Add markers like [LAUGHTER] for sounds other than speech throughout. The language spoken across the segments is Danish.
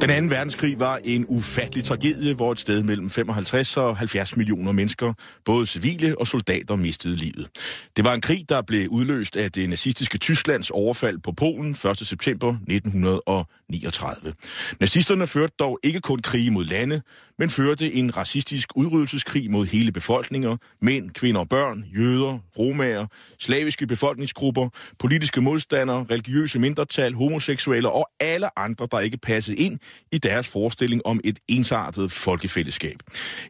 Den anden verdenskrig var en ufattelig tragedie, hvor et sted mellem 55 og 70 millioner mennesker, både civile og soldater, mistede livet. Det var en krig, der blev udløst af det nazistiske Tysklands overfald på Polen 1. september 1939. Nazisterne førte dog ikke kun krige mod lande, men førte en racistisk udryddelseskrig mod hele befolkninger, mænd, kvinder og børn, jøder, romager, slaviske befolkningsgrupper, politiske modstandere, religiøse mindretal, homoseksuelle og alle andre, der ikke passede ind i deres forestilling om et ensartet folkefællesskab.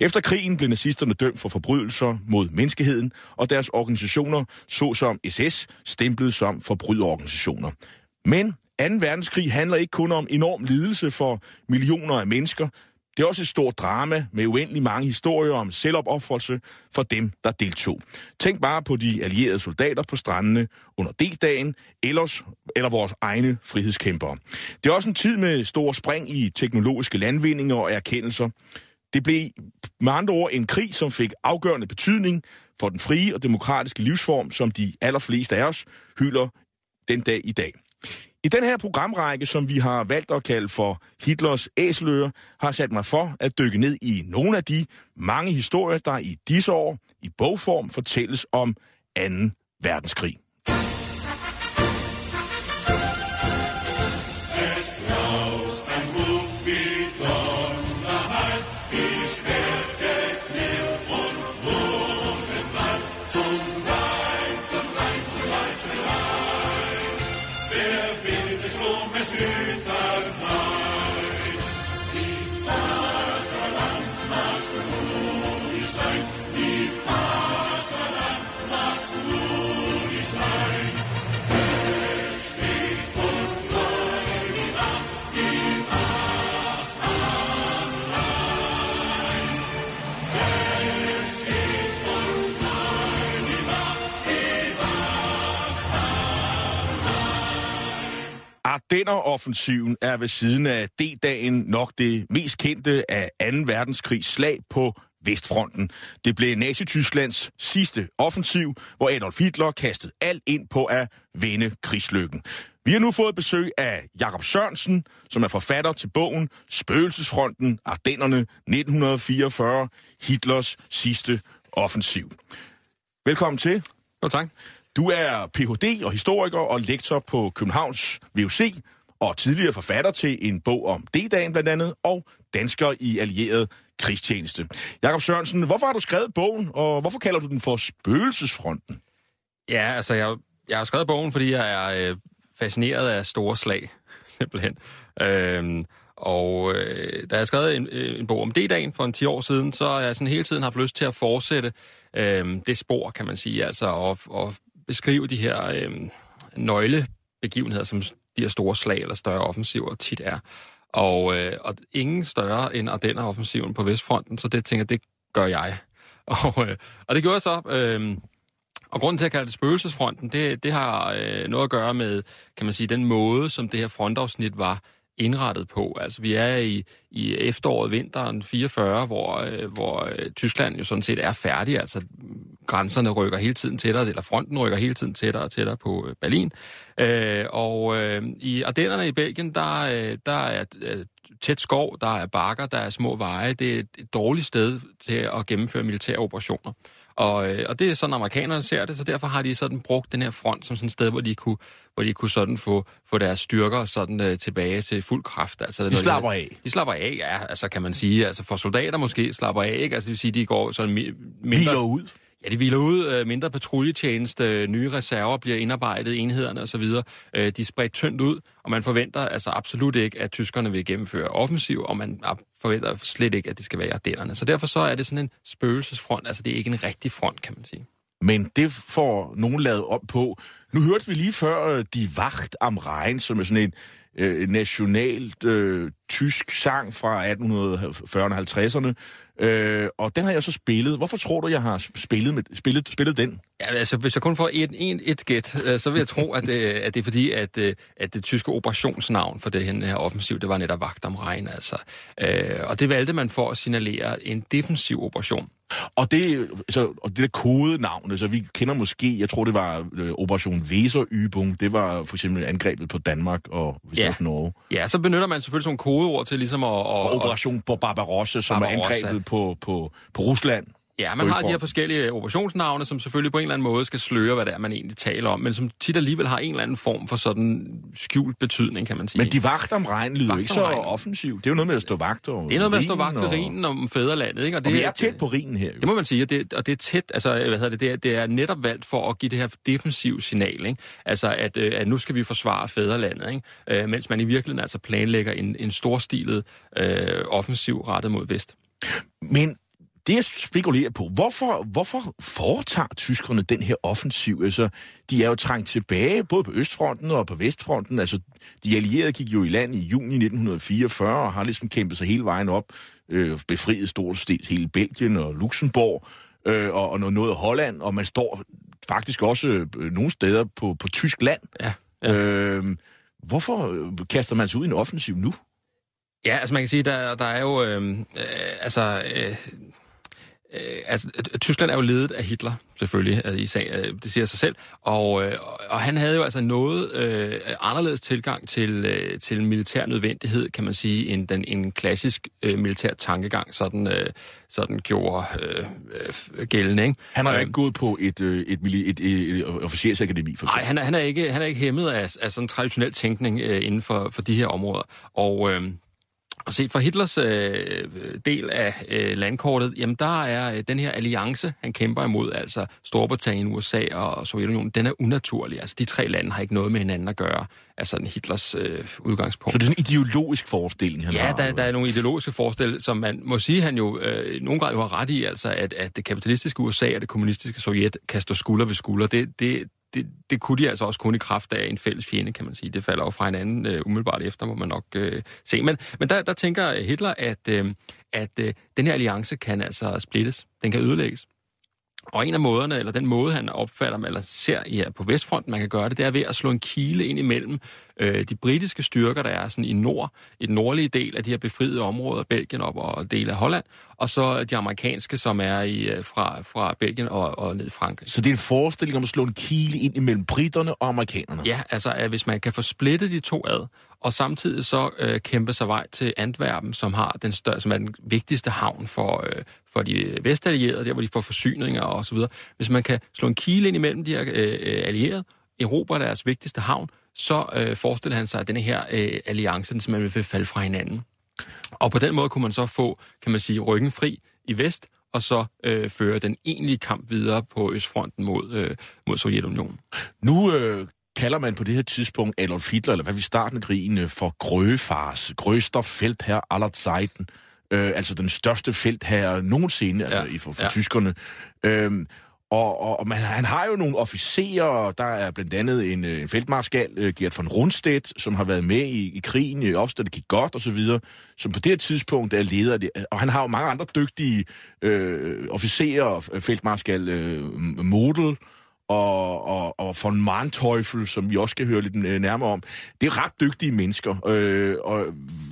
Efter krigen blev nazisterne dømt for forbrydelser mod menneskeheden, og deres organisationer, såsom SS, stemplet som forbryderorganisationer. Men 2. verdenskrig handler ikke kun om enorm lidelse for millioner af mennesker, det er også et stort drama med uendelig mange historier om selvopoffrelse for dem, der deltog. Tænk bare på de allierede soldater på strandene under D-dagen, ellers, eller vores egne frihedskæmpere. Det er også en tid med store spring i teknologiske landvindinger og erkendelser. Det blev med andre ord en krig, som fik afgørende betydning for den frie og demokratiske livsform, som de allerfleste af os hylder den dag i dag. I den her programrække, som vi har valgt at kalde for Hitlers æseløer, har sat mig for at dykke ned i nogle af de mange historier, der i disse år i bogform fortælles om 2. verdenskrig. Ardenner-offensiven er ved siden af D-dagen nok det mest kendte af 2. verdenskrigs slag på Vestfronten. Det blev Nazi-Tysklands sidste offensiv, hvor Adolf Hitler kastede alt ind på at vende krigslykken. Vi har nu fået besøg af Jakob Sørensen, som er forfatter til bogen Spøgelsesfronten, Ardennerne 1944, Hitlers sidste offensiv. Velkommen til. Jo, tak. Du er Ph.D. og historiker og lektor på Københavns VUC, og tidligere forfatter til en bog om D-dagen blandt andet, og dansker i allieret krigstjeneste. Jakob Sørensen, hvorfor har du skrevet bogen, og hvorfor kalder du den for Spøgelsesfronten? Ja, altså jeg, jeg har skrevet bogen, fordi jeg er øh, fascineret af store slag, [LAUGHS] simpelthen. Øhm, og øh, da jeg skrev en, øh, en bog om D-dagen for en 10 år siden, så har jeg sådan hele tiden haft lyst til at fortsætte øh, det spor, kan man sige, altså og, og beskrive de her øh, nøglebegivenheder, som de her store slag eller større offensiver tit er. Og, øh, og ingen større end Ardenner offensiven på Vestfronten, så det tænker det gør jeg. [LAUGHS] Og, øh, og det gjorde jeg så. Øh, og grunden til at kalde det spøgelsesfronten, det, det har øh, noget at gøre med, kan man sige, den måde, som det her frontafsnit var indrettet på. Altså, vi er i, i efteråret, vinteren 44, hvor, øh, hvor øh, Tyskland jo sådan set er færdig. Altså, grænserne rykker hele tiden tættere, eller fronten rykker hele tiden tættere og tættere på øh, Berlin. Øh, og øh, i Ardennerne i Belgien, der, øh, der er øh, tæt skov, der er bakker, der er små veje. Det er et dårligt sted til at gennemføre militære operationer. Og, øh, og det er sådan, amerikanerne ser det, så derfor har de sådan brugt den her front som sådan et sted, hvor de kunne, hvor de kunne sådan få, få deres styrker sådan øh, tilbage til fuld kraft. Altså, de slapper af? De slapper af, ja, altså kan man sige. Altså for soldater måske slapper af, ikke? Altså det vil sige, de går sådan mindre... Hviler ud? Ja, de hviler ud, øh, mindre patruljetjeneste, øh, nye reserver bliver indarbejdet, enhederne osv. Øh, de er spredt tyndt ud, og man forventer altså absolut ikke, at tyskerne vil gennemføre offensiv, og man forventer slet ikke, at det skal være ardennerne. Så derfor så er det sådan en spøgelsesfront, altså det er ikke en rigtig front, kan man sige. Men det får nogen lavet op på. Nu hørte vi lige før De Wacht am Rhein, som er sådan en øh, nationalt øh, tysk sang fra 1840'erne og 50'erne, Øh, og den har jeg så spillet. Hvorfor tror du, jeg har spillet, med, spillet, spillet den? Ja, altså, hvis jeg kun får et, en, et gæt, øh, så vil jeg tro, at øh, at det er fordi, at, øh, at det tyske operationsnavn for det her offensiv, det var netop Vagt om Regn. Altså. Øh, og det valgte man for at signalere en defensiv operation. Og det, så, og det der kodenavn, altså vi kender måske, jeg tror det var øh, Operation Weserübung, det var for eksempel angrebet på Danmark og hvis ja. også Norge. Ja, så benytter man selvfølgelig sådan kodeord til ligesom at... Og, og Operation Barbarossa, som Barbarossa. er angrebet på, på, på Rusland. Ja, man har de her forskellige operationsnavne, som selvfølgelig på en eller anden måde skal sløre, hvad det er, man egentlig taler om, men som tit alligevel har en eller anden form for sådan skjult betydning, kan man sige. Men de vagter om regn lyder ikke så offensivt. Det er jo noget med at stå vagt over Det er noget med at stå vagt ved og... rinen om fædrelandet, ikke? Og, det, og vi er tæt på rinen her. Jo. Det må man sige, og det, og det er tæt, altså, hvad hedder det, det er, det er netop valgt for at give det her defensiv signal, ikke? Altså, at, øh, at nu skal vi forsvare fædrelandet, ikke? Øh, mens man i virkeligheden altså planlægger en, en storstilet øh, offensiv rettet mod vest. Men det jeg spekulerer på, hvorfor, hvorfor foretager tyskerne den her offensiv? Altså, de er jo trængt tilbage, både på Østfronten og på Vestfronten. Altså, de allierede gik jo i land i juni 1944 og har ligesom kæmpet sig hele vejen op, øh, befriet stort set hele Belgien og Luxembourg øh, og, og noget af Holland, og man står faktisk også øh, nogle steder på, på tysk land. Ja, ja. Øh, hvorfor kaster man sig ud i en offensiv nu? Ja, altså man kan sige, der, der er jo, øh, øh, altså, øh, Øh, altså, Tyskland er jo ledet af Hitler, selvfølgelig, altså, i sag, øh, det siger sig selv, og, øh, og han havde jo altså noget øh, anderledes tilgang til, øh, til militær nødvendighed, kan man sige, end den, en klassisk øh, militær tankegang, sådan, øh, sådan gjorde øh, øh, gældende. Ikke? Han har jo ikke gået på et, øh, et, et, et, et, et officersakademi, for eksempel. Nej, han, er, han, er ikke, han er ikke hæmmet af, af sådan traditionel tænkning øh, inden for, for de her områder, og... Øh, og set fra Hitlers øh, del af øh, landkortet, jamen der er øh, den her alliance, han kæmper imod, altså Storbritannien, USA og Sovjetunionen, den er unaturlig. Altså de tre lande har ikke noget med hinanden at gøre, altså den Hitlers øh, udgangspunkt. Så det er sådan en ideologisk forestilling, han ja, har? Ja, der, der er nogle ideologiske forestillinger, som man må sige, han jo øh, nogle grad jo har ret i, altså at, at det kapitalistiske USA og det kommunistiske Sovjet kaster skulder ved skulder. Det, det, det, det kunne de altså også kun i kraft af en fælles fjende, kan man sige. Det falder jo fra hinanden øh, umiddelbart efter, må man nok øh, se. Men, men der, der tænker Hitler, at, øh, at øh, den her alliance kan altså splittes. Den kan ødelægges. Og en af måderne, eller den måde, han opfatter, eller ser ja, på Vestfronten, man kan gøre det, det er ved at slå en kile ind imellem øh, de britiske styrker, der er sådan i nord, i den nordlige del af de her befriede områder, Belgien op og del af Holland, og så de amerikanske, som er i, øh, fra, fra Belgien og, og ned i Frankrig. Så det er en forestilling om at slå en kile ind imellem britterne og amerikanerne? Ja, altså at hvis man kan få splittet de to ad, og samtidig så øh, kæmpe sig vej til Antwerpen, som har den større, som er den vigtigste havn for, øh, for de vestallierede, der hvor de får forsyninger og så videre. Hvis man kan slå en kile ind imellem de her øh, øh allierede, erobre deres vigtigste havn, så øh, forestiller han sig, at denne her øh, alliance, den simpelthen vil falde fra hinanden. Og på den måde kunne man så få, kan man sige, ryggen fri i vest, og så øh, føre den egentlige kamp videre på Østfronten mod, øh, mod Sovjetunionen. Nu øh, kalder man på det her tidspunkt Adolf Hitler, eller hvad vi starten af krigen, øh, for Grøfars, grøster feltherr aller Zeiten, øh, altså den største feltherre nogensinde, altså ja. for, for ja. tyskerne. Øh, og, og, og man, han har jo nogle officerer, der er blandt andet en, øh, en feltmarskal, uh, Gert von Rundstedt, som har været med i, i krigen, i opstand, det gik godt og så videre, som på det her tidspunkt er leder af det. Og han har jo mange andre dygtige øh, officerer, feltmarskal øh, Model, og, og, og von Manteuffel, som vi også skal høre lidt øh, nærmere om. Det er ret dygtige mennesker. Øh, og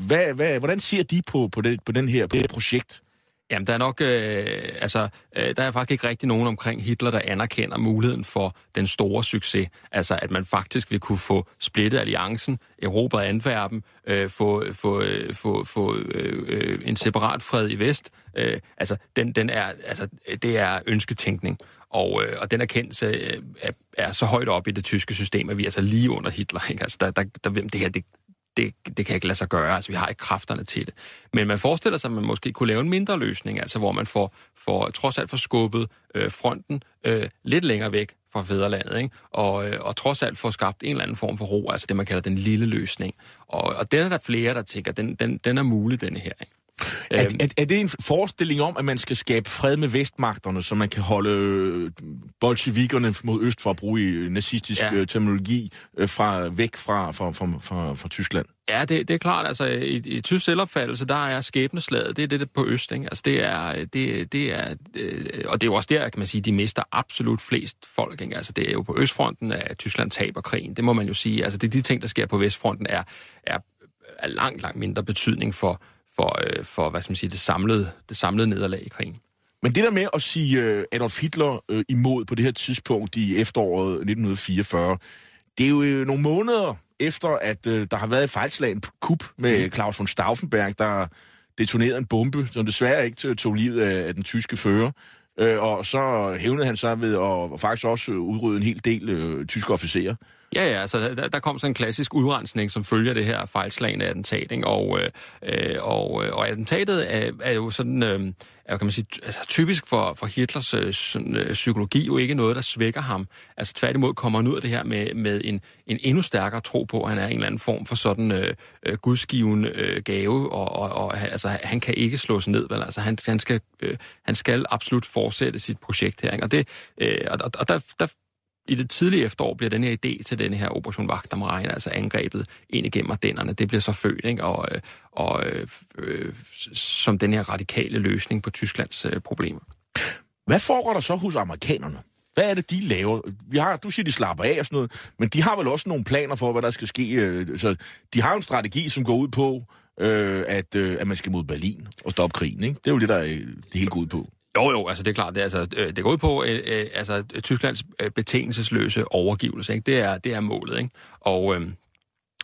hvad, hvad, hvordan ser de på, på, det, på den her, på det her projekt? Jamen, der er nok, øh, altså, øh, der er faktisk ikke rigtig nogen omkring Hitler, der anerkender muligheden for den store succes. Altså, at man faktisk vil kunne få splittet alliancen, Europa og Antwerpen, øh, få, få, øh, få, få øh, øh, en separat fred i vest. Øh, altså, den, den er, altså, det er ønsketænkning. Og, øh, og den erkendelse øh, er, er så højt op i det tyske system, at vi er altså lige under Hitler. Ikke? Altså, der, der, der, det her, det, det, det kan ikke lade sig gøre, altså vi har ikke kræfterne til det. Men man forestiller sig, at man måske kunne lave en mindre løsning, altså hvor man får, får trods alt får skubbet øh, fronten øh, lidt længere væk fra fædrelandet, ikke? Og, øh, og trods alt får skabt en eller anden form for ro, altså det man kalder den lille løsning. Og, og den er der flere, der tænker, den, den, den er mulig, denne her. Ikke? Er, øhm. er, er det en forestilling om, at man skal skabe fred med vestmagterne, så man kan holde øh, bolsjevikerne mod øst, for at bruge i nazistisk ja. Øh, terminologi, øh, fra, væk fra, fra, fra, fra, fra Tyskland? Ja, det, det er klart. Altså, i, i tysk selvopfattelse, der er skæbneslaget, det er det, der på Øst. Ikke? Altså, det er, det, det er, og det er jo også der, kan man sige, de mister absolut flest folk. Ikke? Altså, det er jo på Østfronten, at Tyskland taber krigen. Det må man jo sige. Altså, det er de ting, der sker på Vestfronten, er, er, er langt, langt mindre betydning for, for, øh, for hvad skal man sige, det samlede, det samlede nederlag i krigen. Men det der med at sige øh, Adolf Hitler øh, imod på det her tidspunkt i efteråret 1944, det er jo øh, nogle måneder efter, at øh, der har været et fejlslagen kup med mm. Claus von Stauffenberg, der detonerede en bombe, som desværre ikke tog livet af, af den tyske fører. Øh, og så hævnede han sig ved at faktisk også udrydde en hel del øh, tyske officerer. Ja, ja, altså der, der kom sådan en klassisk udrensning, som følger det her fejlslagende attentat, ikke? Og, øh, øh og, øh, og attentatet er, er jo sådan, øh, er, kan man sige, altså, typisk for, for Hitlers øh, sådan, øh, psykologi jo ikke noget, der svækker ham. Altså tværtimod kommer han ud af det her med, med en, en endnu stærkere tro på, at han er en eller anden form for sådan øh, øh gudsgiven øh, gave, og, og, og altså, han kan ikke slås ned, vel? Altså han, han, skal, øh, han skal absolut fortsætte sit projekt her, ikke? Og, det, øh, og, og der, der i det tidlige efterår bliver den her idé til den her Operation Vagt om Rhein, altså angrebet ind igennem Ardennerne, det bliver så født, ikke? Og, øh, og øh, øh, som den her radikale løsning på Tysklands øh, problemer. Hvad foregår der så hos amerikanerne? Hvad er det, de laver? Vi har, du siger, de slapper af og sådan noget, men de har vel også nogle planer for, hvad der skal ske. Øh, så de har en strategi, som går ud på, øh, at, øh, at man skal mod Berlin og stoppe krigen. Ikke? Det er jo det, der er, det hele går ud på. Jo, jo, altså det er klart. Det, altså, øh, det går ud på øh, øh, altså, Tysklands øh, betingelsesløse overgivelse. Ikke? Det, er, det er målet. Ikke? Og, øh,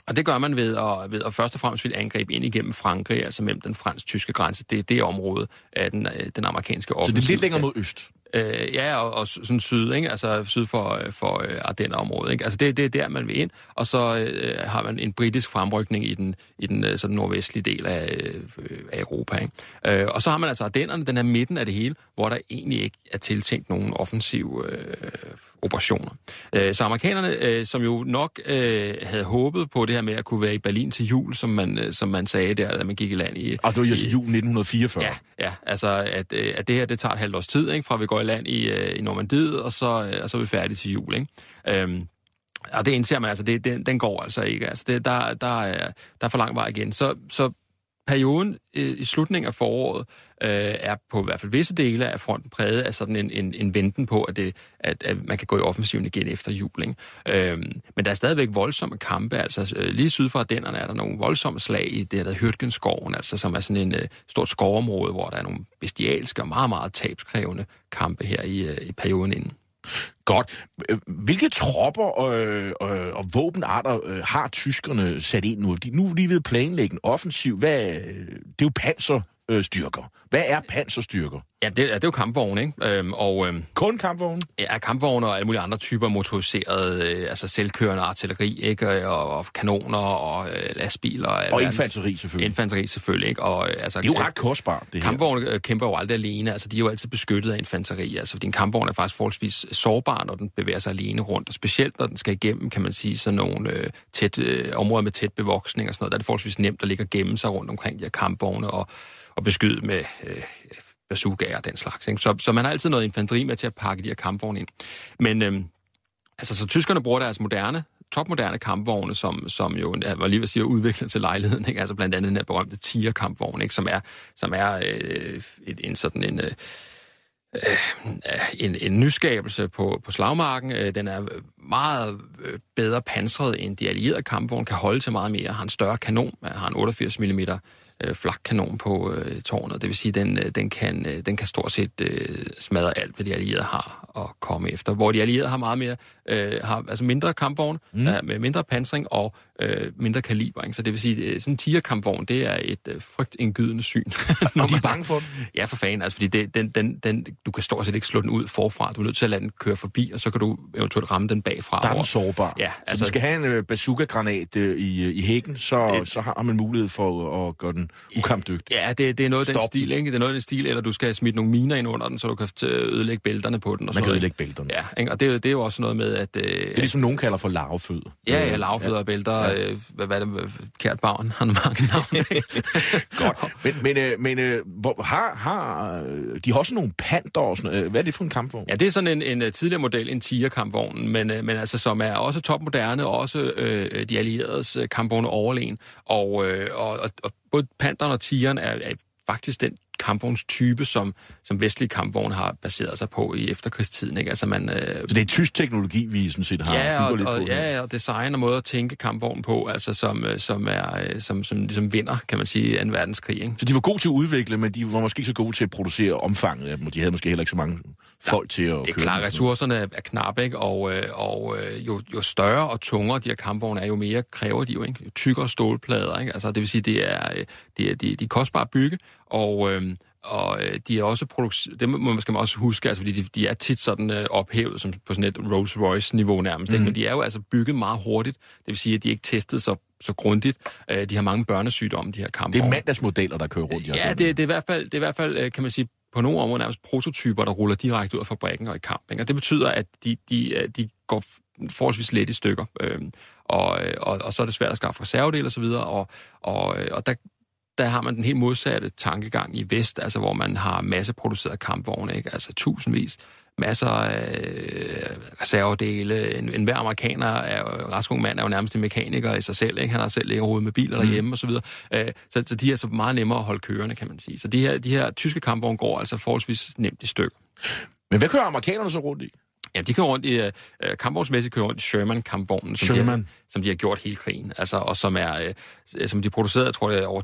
og det gør man ved at, ved at først og fremmest vil angribe ind igennem Frankrig, altså mellem den fransk-tyske grænse. Det er det område af den, den amerikanske offensiv. Så det er lidt længere mod øst? Øh, ja, og, og sådan syd, ikke? altså syd for, øh, for øh, Ardennerområdet, Ikke? Altså det, det er der, man vil ind, og så øh, har man en britisk fremrykning i den, i den øh, sådan nordvestlige del af, øh, af Europa. Ikke? Øh, og så har man altså Ardennerne, den her midten af det hele, hvor der egentlig ikke er tiltænkt nogen offensiv øh, operationer. Øh, så amerikanerne, øh, som jo nok øh, havde håbet på det her med at kunne være i Berlin til jul, som man, øh, som man sagde der, da man gik i land i... Og det var jo jul 1944. Ja, ja altså at, øh, at det her det tager et halvt års tid, ikke, fra vi går i land i, øh, i Normandiet, og så, øh, og så er vi færdige til jul. Ikke? Øhm, og det indser man altså, det, den, den går altså ikke. Altså det, der, der, er, der er for lang vej igen. Så, så perioden øh, i slutningen af foråret øh, er på i hvert fald visse dele af fronten præget af sådan en, en, en venten på, at, det, at, at man kan gå i offensiven igen efter jul. Ikke? Øh, men der er stadigvæk voldsomme kampe. Altså øh, lige syd for Ardennerne er der nogle voldsomme slag i det, der Hyrtgenskoven, altså som er sådan en øh, stort skovområde, hvor der er nogle bestialske og meget, meget tabskrævende kampe her i, øh, i perioden inden. Godt. Hvilke tropper øh, øh, og våbenarter øh, har tyskerne sat ind nu? De, nu er de ved at planlægge en offensiv. Hvad, øh, det er jo panserstyrker. Hvad er panserstyrker? Ja, det, det er jo kampvogne, ikke? Øhm, og, øhm, Kun kampvogne? Ja, kampvogne og alle mulige andre typer motoriseret, øh, altså selvkørende artilleri, ikke? Og, og kanoner og øh, lastbiler. Og infanteri selvfølgelig. Infanteri selvfølgelig, ikke? Og, øh, altså, det er jo ret kostbart, det Kampvogne øh, kæmper jo aldrig alene, altså de er jo altid beskyttet af infanteri, altså din kampvogn er faktisk forholdsvis sårbar, når den bevæger sig alene rundt, og specielt når den skal igennem, kan man sige, sådan nogle øh, tæt, øh, områder med tæt bevoksning og sådan noget, der er det forholdsvis nemt at ligge og gemme sig rundt omkring de her kampvogne og, og beskyde med øh, bazookaer og den slags. Ikke? Så, så man har altid noget infanteri med til at pakke de her kampvogne ind. Men øh, altså, så tyskerne bruger deres moderne topmoderne kampvogne, som, som jo, jeg var lige ved at sige, udviklet til lejligheden, ikke? altså blandt andet den her berømte Tiger-kampvogn, ikke? som er, som er øh, et, en sådan en, øh, øh en, en nyskabelse på, på slagmarken. Øh, den er meget øh, bedre pansret end de allierede kampvogne, kan holde til meget mere, har en større kanon, har en 88 mm øh, flakkanon på øh, tårnet. Det vil sige, den, øh, den, kan, øh, den kan stort set øh, smadre alt, hvad de allierede har at komme efter. Hvor de allierede har meget mere, øh, har altså mindre kampvogne, mm. øh, med mindre pansring og øh, mindre kaliber. Ikke? Så det vil sige, øh, sådan en tigerkampvogn, det er et øh, frygtindgydende syn. [LAUGHS] og de er bange for den? Ja, for fanden. Altså, fordi det, den, den, den, du kan stort set ikke slå den ud forfra. Du er nødt til at lade den køre forbi, og så kan du eventuelt ramme den bagfra. Der er den sårbar. Ja, altså, så du skal have en øh, bazooka-granat øh, i, i hækken, så, det, så har man mulighed for at gøre den ukampdygtig. Ja, det, det er noget af den stil, ikke? Det er noget af den stil, eller du skal smide nogle miner ind under den, så du kan ødelægge bælterne på den. Og man kan ødelægge bælterne. Ja, ikke? og det, det er jo også noget med, at... Øh, det er ligesom nogen kalder for larvefødder. Ja, ja, larvefødder ja. og bælter. Ja. Øh, hvad, hvad er det? Kært barn har mange navne. [LAUGHS] Godt. Men, men, øh, men øh, hvor, har, har, de har også nogle panter og sådan noget. Hvad er det for en kampvogn? Ja, det er sådan en, en øh, tidligere model, en Tiger-kampvogn, men, øh, men altså, som er også topmoderne, og også øh, de allieredes øh, kampvogne overlegen. Og, øh, og, og, og både Panteren og Tigeren er, er faktisk den kampvognstype, som, som vestlige kampvogne har baseret sig på i efterkrigstiden. Ikke? Altså man, øh, så det er tysk teknologi, vi sådan set har? Ja, og, og, ja, og design og måde at tænke kampvogn på, altså som, øh, som, er, øh, som, som ligesom vinder, kan man sige, en verdenskrig. Ikke? Så de var gode til at udvikle, men de var måske ikke så gode til at producere omfanget af dem, og de havde måske heller ikke så mange folk til at Det er klart, ressourcerne er knappe, ikke? og, øh, og jo, jo større og tungere de her kampvogne er, jo mere kræver de jo. Ikke? Tykkere stålplader, ikke? Altså, det vil sige, det er, det er, de, de er kostbare at bygge, og, øh, og øh, de er også produktion... Det må, skal man også huske, altså, fordi de, de er tit sådan øh, ophævet som på sådan et Rolls-Royce-niveau nærmest. Mm. Ikke? Men de er jo altså bygget meget hurtigt. Det vil sige, at de ikke testet så, så grundigt. Øh, de har mange børnesygdomme, de her kampe. Det er mandagsmodeller, der kører rundt. Ja, det, det, er i hvert fald, det er i hvert fald, øh, kan man sige, på nogle områder nærmest prototyper, der ruller direkte ud af fabrikken og i kamp. Ikke? Og det betyder, at de, de, øh, de går forholdsvis let i stykker. Øhm, øh, og, og, og så er det svært at skaffe reservedele osv., og, og, og, og der, der har man den helt modsatte tankegang i vest, altså hvor man har masseproduceret kampvogne, ikke? altså tusindvis, masser af øh, reservedele. En, en hver amerikaner, er, rask ung mand, er jo nærmest en mekaniker i sig selv. Ikke? Han har selv ligget med biler mm. derhjemme osv. Så, videre. Øh, så, så de er så meget nemmere at holde kørende, kan man sige. Så de her, de her tyske kampvogne går altså forholdsvis nemt i stykker. Men hvad kører amerikanerne så rundt i? Ja, de kører rundt i, uh, kampvognsmæssigt kører rundt i Sherman-kampvognen, som, Sherman. De som de har gjort hele krigen, altså, og som er, uh, som de producerede, jeg tror det er over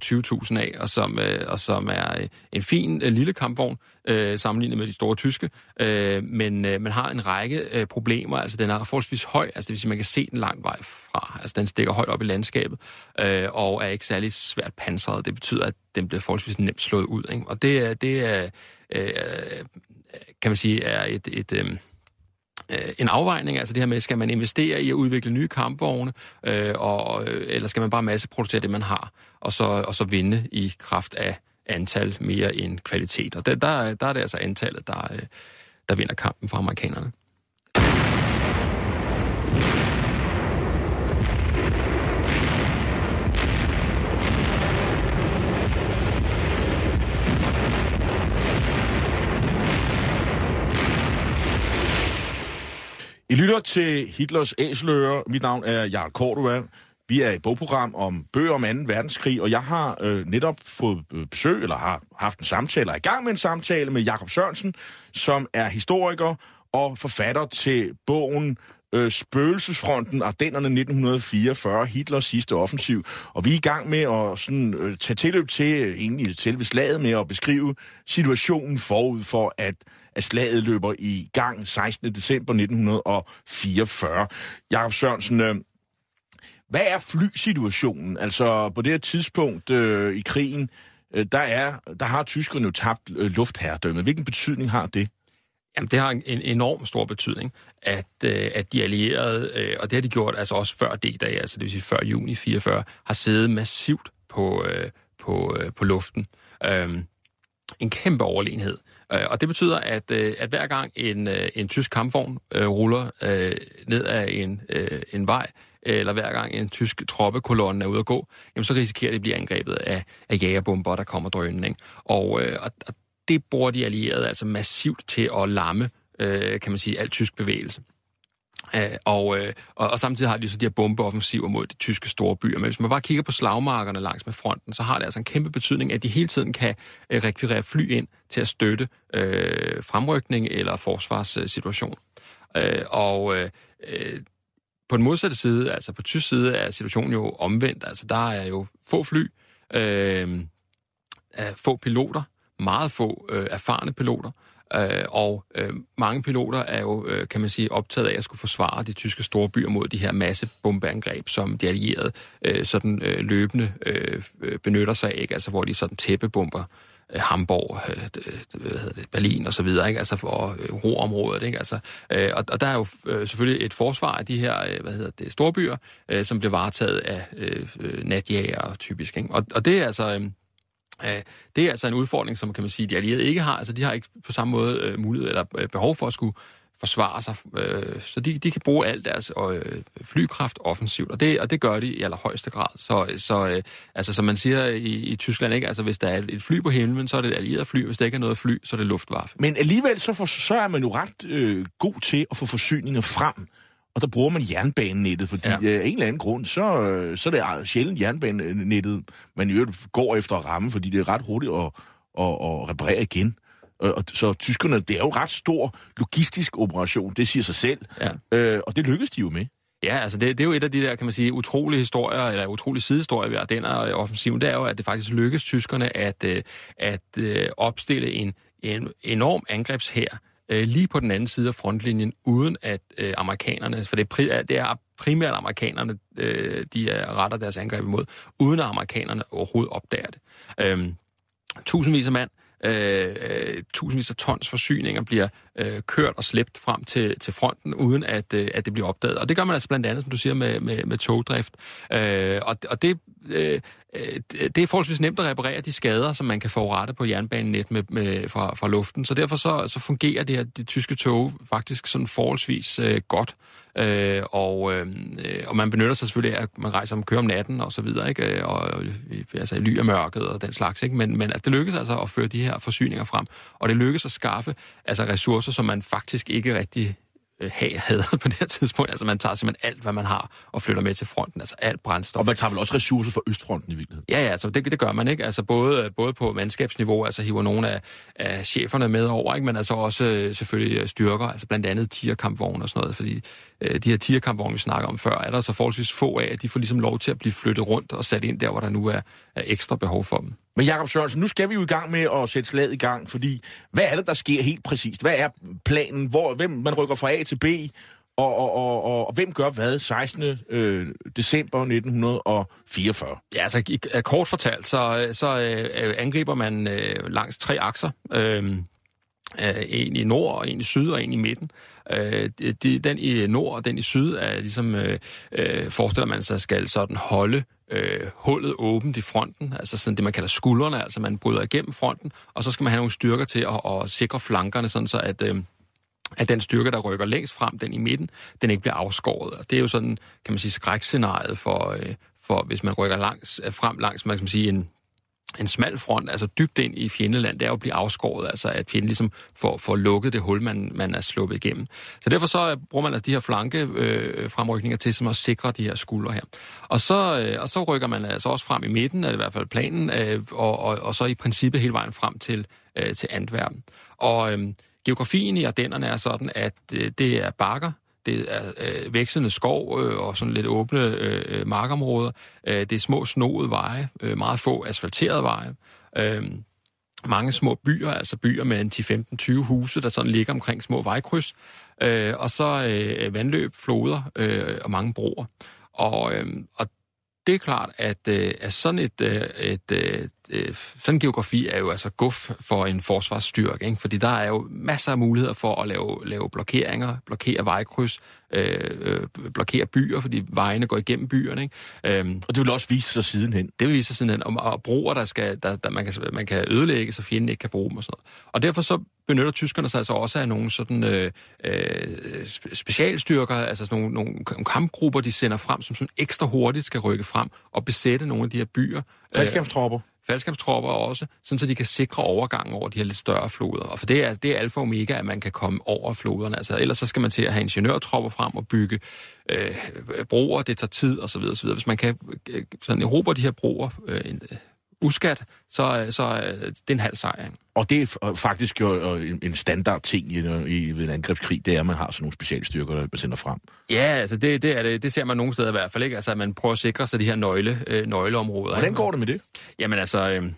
20.000 af, og som, uh, og som er uh, en fin uh, lille kampvogn, uh, sammenlignet med de store tyske, uh, men uh, man har en række uh, problemer, altså den er forholdsvis høj, altså det vil sige, man kan se den lang vej fra, altså den stikker højt op i landskabet, uh, og er ikke særlig svært pansret, det betyder, at den bliver forholdsvis nemt slået ud, ikke? og det, det er, uh, kan man sige, er et, et, et Øh, Øh, en afvejning, altså det her med, skal man investere i at udvikle nye kampvogne, øh, og, eller skal man bare masseproducere det, man har, og så, og så vinde i kraft af antal mere end kvalitet. Og der, der, der er det altså antallet, der, øh, der vinder kampen for amerikanerne. I lytter til Hitlers Æsler. Mit navn er Jarl Cordua. Vi er et bogprogram om bøger om 2. verdenskrig, og jeg har øh, netop fået øh, besøg, eller har haft en samtale, eller er i gang med en samtale med Jakob Sørensen, som er historiker og forfatter til bogen øh, Spøgelsesfronten Ardennerne 1944, Hitlers sidste offensiv. Og vi er i gang med at sådan, øh, tage tilløb til øh, egentlig selve slaget med at beskrive situationen forud for, at at slaget løber i gang 16. december 1944. Jakob Sørensen, øh, hvad er flysituationen? Altså på det her tidspunkt øh, i krigen, øh, der, er, der har tyskerne jo tabt øh, luftherredømmet. Hvilken betydning har det? Jamen, det har en enorm stor betydning, at, øh, at de allierede, øh, og det har de gjort altså også før D-dag, altså det vil sige før juni 44, har siddet massivt på, øh, på, øh, på luften. Øh, en kæmpe overlegenhed. Øh, og det betyder, at, øh, at hver gang en, øh, en tysk kampvogn øh, ruller øh, ned ad en, øh, en vej, eller hver gang en tysk troppekolonne er ude at gå, jamen så risikerer det at blive angrebet af, af jagerbomber, der kommer drønende. Ikke? Og, øh, og, og det bruger de allierede altså massivt til at lamme, øh, kan man sige, al tysk bevægelse. Øh, og, øh, og, og samtidig har de så de her bombeoffensiver mod de tyske store byer. Men hvis man bare kigger på slagmarkerne langs med fronten, så har det altså en kæmpe betydning, at de hele tiden kan øh, rekvirere fly ind til at støtte øh, fremrykning eller forsvarssituation. Øh, og øh, øh på den modsatte side, altså på tysk side, er situationen jo omvendt. Altså der er jo få fly, øh, øh få piloter, meget få øh, erfarne piloter, øh, og øh, mange piloter er jo, øh, kan man sige, optaget af at skulle forsvare de tyske store byer mod de her massebombeangreb, som de allierede øh, sådan øh, løbende øh, benytter sig af, ikke? altså hvor de sådan tæppebomber øh, Hamburg, øh, hvad hedder det, Berlin og så videre, ikke? altså for øh, roområdet, ikke? Altså, øh, og, og der er jo øh, selvfølgelig et forsvar af de her, øh, hvad hedder det, storbyer, øh, som bliver varetaget af øh, øh natjager typisk, ikke? Og, og det er altså... Øh, Øh, det er altså en udfordring, som kan man sige, de allierede ikke har. Altså, de har ikke på samme måde øh, mulighed eller øh, behov for at skulle forsvare sig. Øh, så de, de kan bruge alt deres øh, flykraft offensivt, og det, og det gør de i allerhøjeste grad. Så, så øh, altså, som man siger i, i Tyskland, ikke? Altså, hvis der er et fly på himlen, så er det et allieret fly. Hvis der ikke er noget fly, så er det luftwaffe. Men alligevel så, for, så er man jo ret øh, god til at få forsyninger frem. Og der bruger man jernbanenettet, fordi ja. af en eller anden grund, så, øh, så er det sjældent jernbanenettet, man jo går efter at ramme, fordi det er ret hurtigt at, at, at reparere igen. Og, så tyskerne, det er jo en ret stor logistisk operation, det siger sig selv. Ja. Øh, og det lykkedes de jo med. Ja, altså det, det er jo et af de der, kan man sige, utrolige historier, eller utrolige sidehistorier ved Ardenner offensiven, det er jo, at det faktisk lykkedes tyskerne at, øh, at, at opstille en, en enorm angrebshær øh, lige på den anden side af frontlinjen, uden at øh, amerikanerne, for det er, pri, det er primært amerikanerne, øh, de er retter deres angreb imod, uden at amerikanerne overhovedet opdager det. Øh, tusindvis af mand, øh, øh, tusindvis af tons forsyninger bliver øh, kørt og slæbt frem til, til fronten, uden at, øh, at det bliver opdaget. Og det gør man altså blandt andet, som du siger, med, med, med togdrift. Øh, og, og det, Øh, øh, det er forholdsvis nemt at reparere de skader, som man kan få på jernbanenet med, med, fra, fra luften. Så derfor så, så fungerer det her, de tyske tog faktisk sådan forholdsvis øh, godt. Øh, og, øh, og man benytter sig selvfølgelig af, at man rejser om kører om natten og så videre, ikke? Øh, og, øh, altså i ly af mørket og den slags, ikke? Men, men altså, det lykkes altså at føre de her forsyninger frem, og det lykkes at skaffe altså ressourcer, som man faktisk ikke rigtig have havde på det her tidspunkt. Altså man tager simpelthen alt, hvad man har, og flytter med til fronten. Altså alt brændstof. Og man tager vel også ressourcer fra Østfronten i virkeligheden? Ja, ja, altså det, det gør man ikke. Altså både, både på mandskabsniveau, altså hiver nogle af, af cheferne med over, ikke? men altså også øh, selvfølgelig styrker, altså blandt andet tierkampvogne og sådan noget, fordi øh, de her tierkampvogne, vi snakker om før, er der så forholdsvis få af, at de får ligesom lov til at blive flyttet rundt og sat ind der, hvor der nu er, er ekstra behov for dem. Men Jakob Sørensen, nu skal vi jo i gang med at sætte slaget i gang, fordi hvad er det, der sker helt præcist? Hvad er planen? Hvor, hvem man rykker fra A til B? Og, og, og, og, og hvem gør hvad 16. Øh, december 1944? Ja, altså øh, kort fortalt, så, øh, så øh, øh, angriber man øh, langs tre akser. Øhm, øh, en i nord, og en i syd og en i midten. Øh, de, den i nord og den i syd er ligesom, øh, øh, forestiller man sig, skal sådan holde øh, hullet åbent i fronten, altså sådan det, man kalder skuldrene, altså man bryder igennem fronten, og så skal man have nogle styrker til at, at sikre flankerne, sådan så at, øh, at den styrke, der rykker længst frem, den i midten, den ikke bliver afskåret. Og det er jo sådan, kan man sige, skrækscenariet for, øh, for hvis man rykker langs, øh, frem langs, man kan sige, en en smal front, altså dybt ind i fjendeland, det er jo at blive afskåret, altså at fjenden ligesom får, får lukket det hul, man, man er sluppet igennem. Så derfor så øh, bruger man altså de her flanke øh, fremrykninger til som at sikre de her skuldre her. Og så, øh, og så rykker man altså også frem i midten, er i hvert fald planen, øh, og, og, og så i princippet hele vejen frem til, øh, til Antwerpen. Og øh, geografien i Ardennerne er sådan, at øh, det er bakker, det er øh, vækstende skov øh, og sådan lidt åbne øh, markområder. Øh, det er små snoede veje, øh, meget få asfalterede veje. Øh, mange små byer, altså byer med en 10-15-20 huse, der sådan ligger omkring små vejkryds. Øh, og så øh, vandløb, floder øh, og mange broer. Og, øh, og det er klart, at, øh, at sådan et, øh, et, et øh, sådan en geografi er jo altså guf for en forsvarsstyrke, ikke? fordi der er jo masser af muligheder for at lave, lave blokeringer, blokere vejkryds, øh, øh, blokere byer, fordi vejene går igennem byerne. Ikke? Øhm, og det vil også vise sig sidenhen. Det vil vise sig sidenhen, og, og broer, der, skal, der, der man, kan, man kan ødelægge, så fjenden ikke kan bruge dem og sådan noget. Og derfor så benytter tyskerne sig altså også af nogle sådan øh, øh, specialstyrker, altså sådan nogle, nogle kampgrupper, de sender frem, som sådan ekstra hurtigt skal rykke frem og besætte nogle af de her byer. Faldskabstropper? faldskabstropper også, sådan så de kan sikre overgangen over de her lidt større floder. Og for det er, det er alfa og omega, at man kan komme over floderne. Altså, ellers så skal man til at have ingeniørtropper frem og bygge øh, broer, det tager tid osv. osv. Hvis man kan øh, sådan erobre de her broer øh, uskat, så, så øh, det er en halv sejr. Og det er faktisk jo en standard ting i, i ved en angrebskrig, det er, at man har sådan nogle specialstyrker, der sender frem. Ja, altså det, det, er det, det ser man nogle steder i hvert fald ikke. Altså at man prøver at sikre sig de her nøgle, øh, nøgleområder. Hvordan går det med det? Jamen altså... Øh,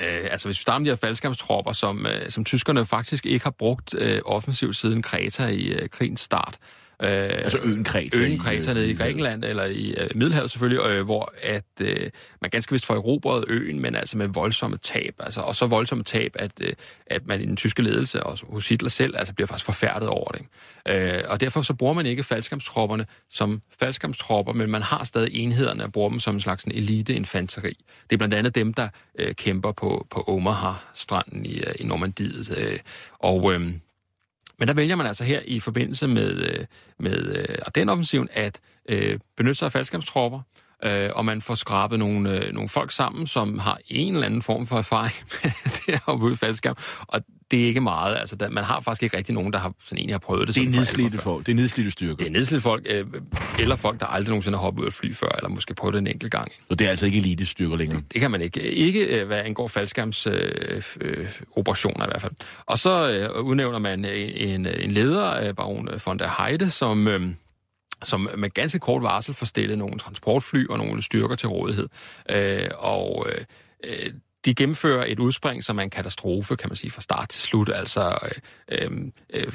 Øh, altså hvis vi starter med de her faldskærmstropper, som, øh, som tyskerne faktisk ikke har brugt øh, offensivt siden Kreta i øh, krigens start, Øh, altså øen Kreta. Øen Kreta nede i Grækenland, eller i øh, Middelhavet selvfølgelig, øh, hvor at øh, man ganske vist får erobret øen, men altså med voldsomme tab. Altså, og så voldsomme tab, at, øh, at man i den tyske ledelse, og hos Hitler selv, altså bliver faktisk forfærdet over det. Øh, og derfor så bruger man ikke faldskærmstropperne som faldskærmstropper, men man har stadig enhederne og bruger dem som en slags elite-infanteri. Det er blandt andet dem, der øh, kæmper på, på Omaha-stranden i, øh, i Normandiet. Øh, og... Øh, men der vælger man altså her i forbindelse med, øh, med øh, den offensiven at øh, benytte sig af faldskabstropper, øh, og man får skrabet nogle, øh, nogle folk sammen, som har en eller anden form for erfaring [LAUGHS] med det at hoppe ud faldskærm. Og det er ikke meget. Altså, der, man har faktisk ikke rigtig nogen, der har, sådan egentlig har prøvet det. Det er nedslidte folk. Det er nedslidte styrker. Det er nedslidte folk, øh, eller folk, der aldrig nogensinde har hoppet ud af fly før, eller måske prøvet det en enkelt gang. Og det er altså ikke elite styrker længere? Det, det kan man ikke. Ikke øh, hvad angår faldskærmsoperationer øh, øh, operationer i hvert fald. Og så øh, udnævner man en, en leder, øh, baron von der Heide, som... Øh, som med ganske kort varsel får stillet nogle transportfly og nogle styrker til rådighed. Øh, og øh, de gennemfører et udspring, som er en katastrofe, kan man sige, fra start til slut. Altså, øh, øh,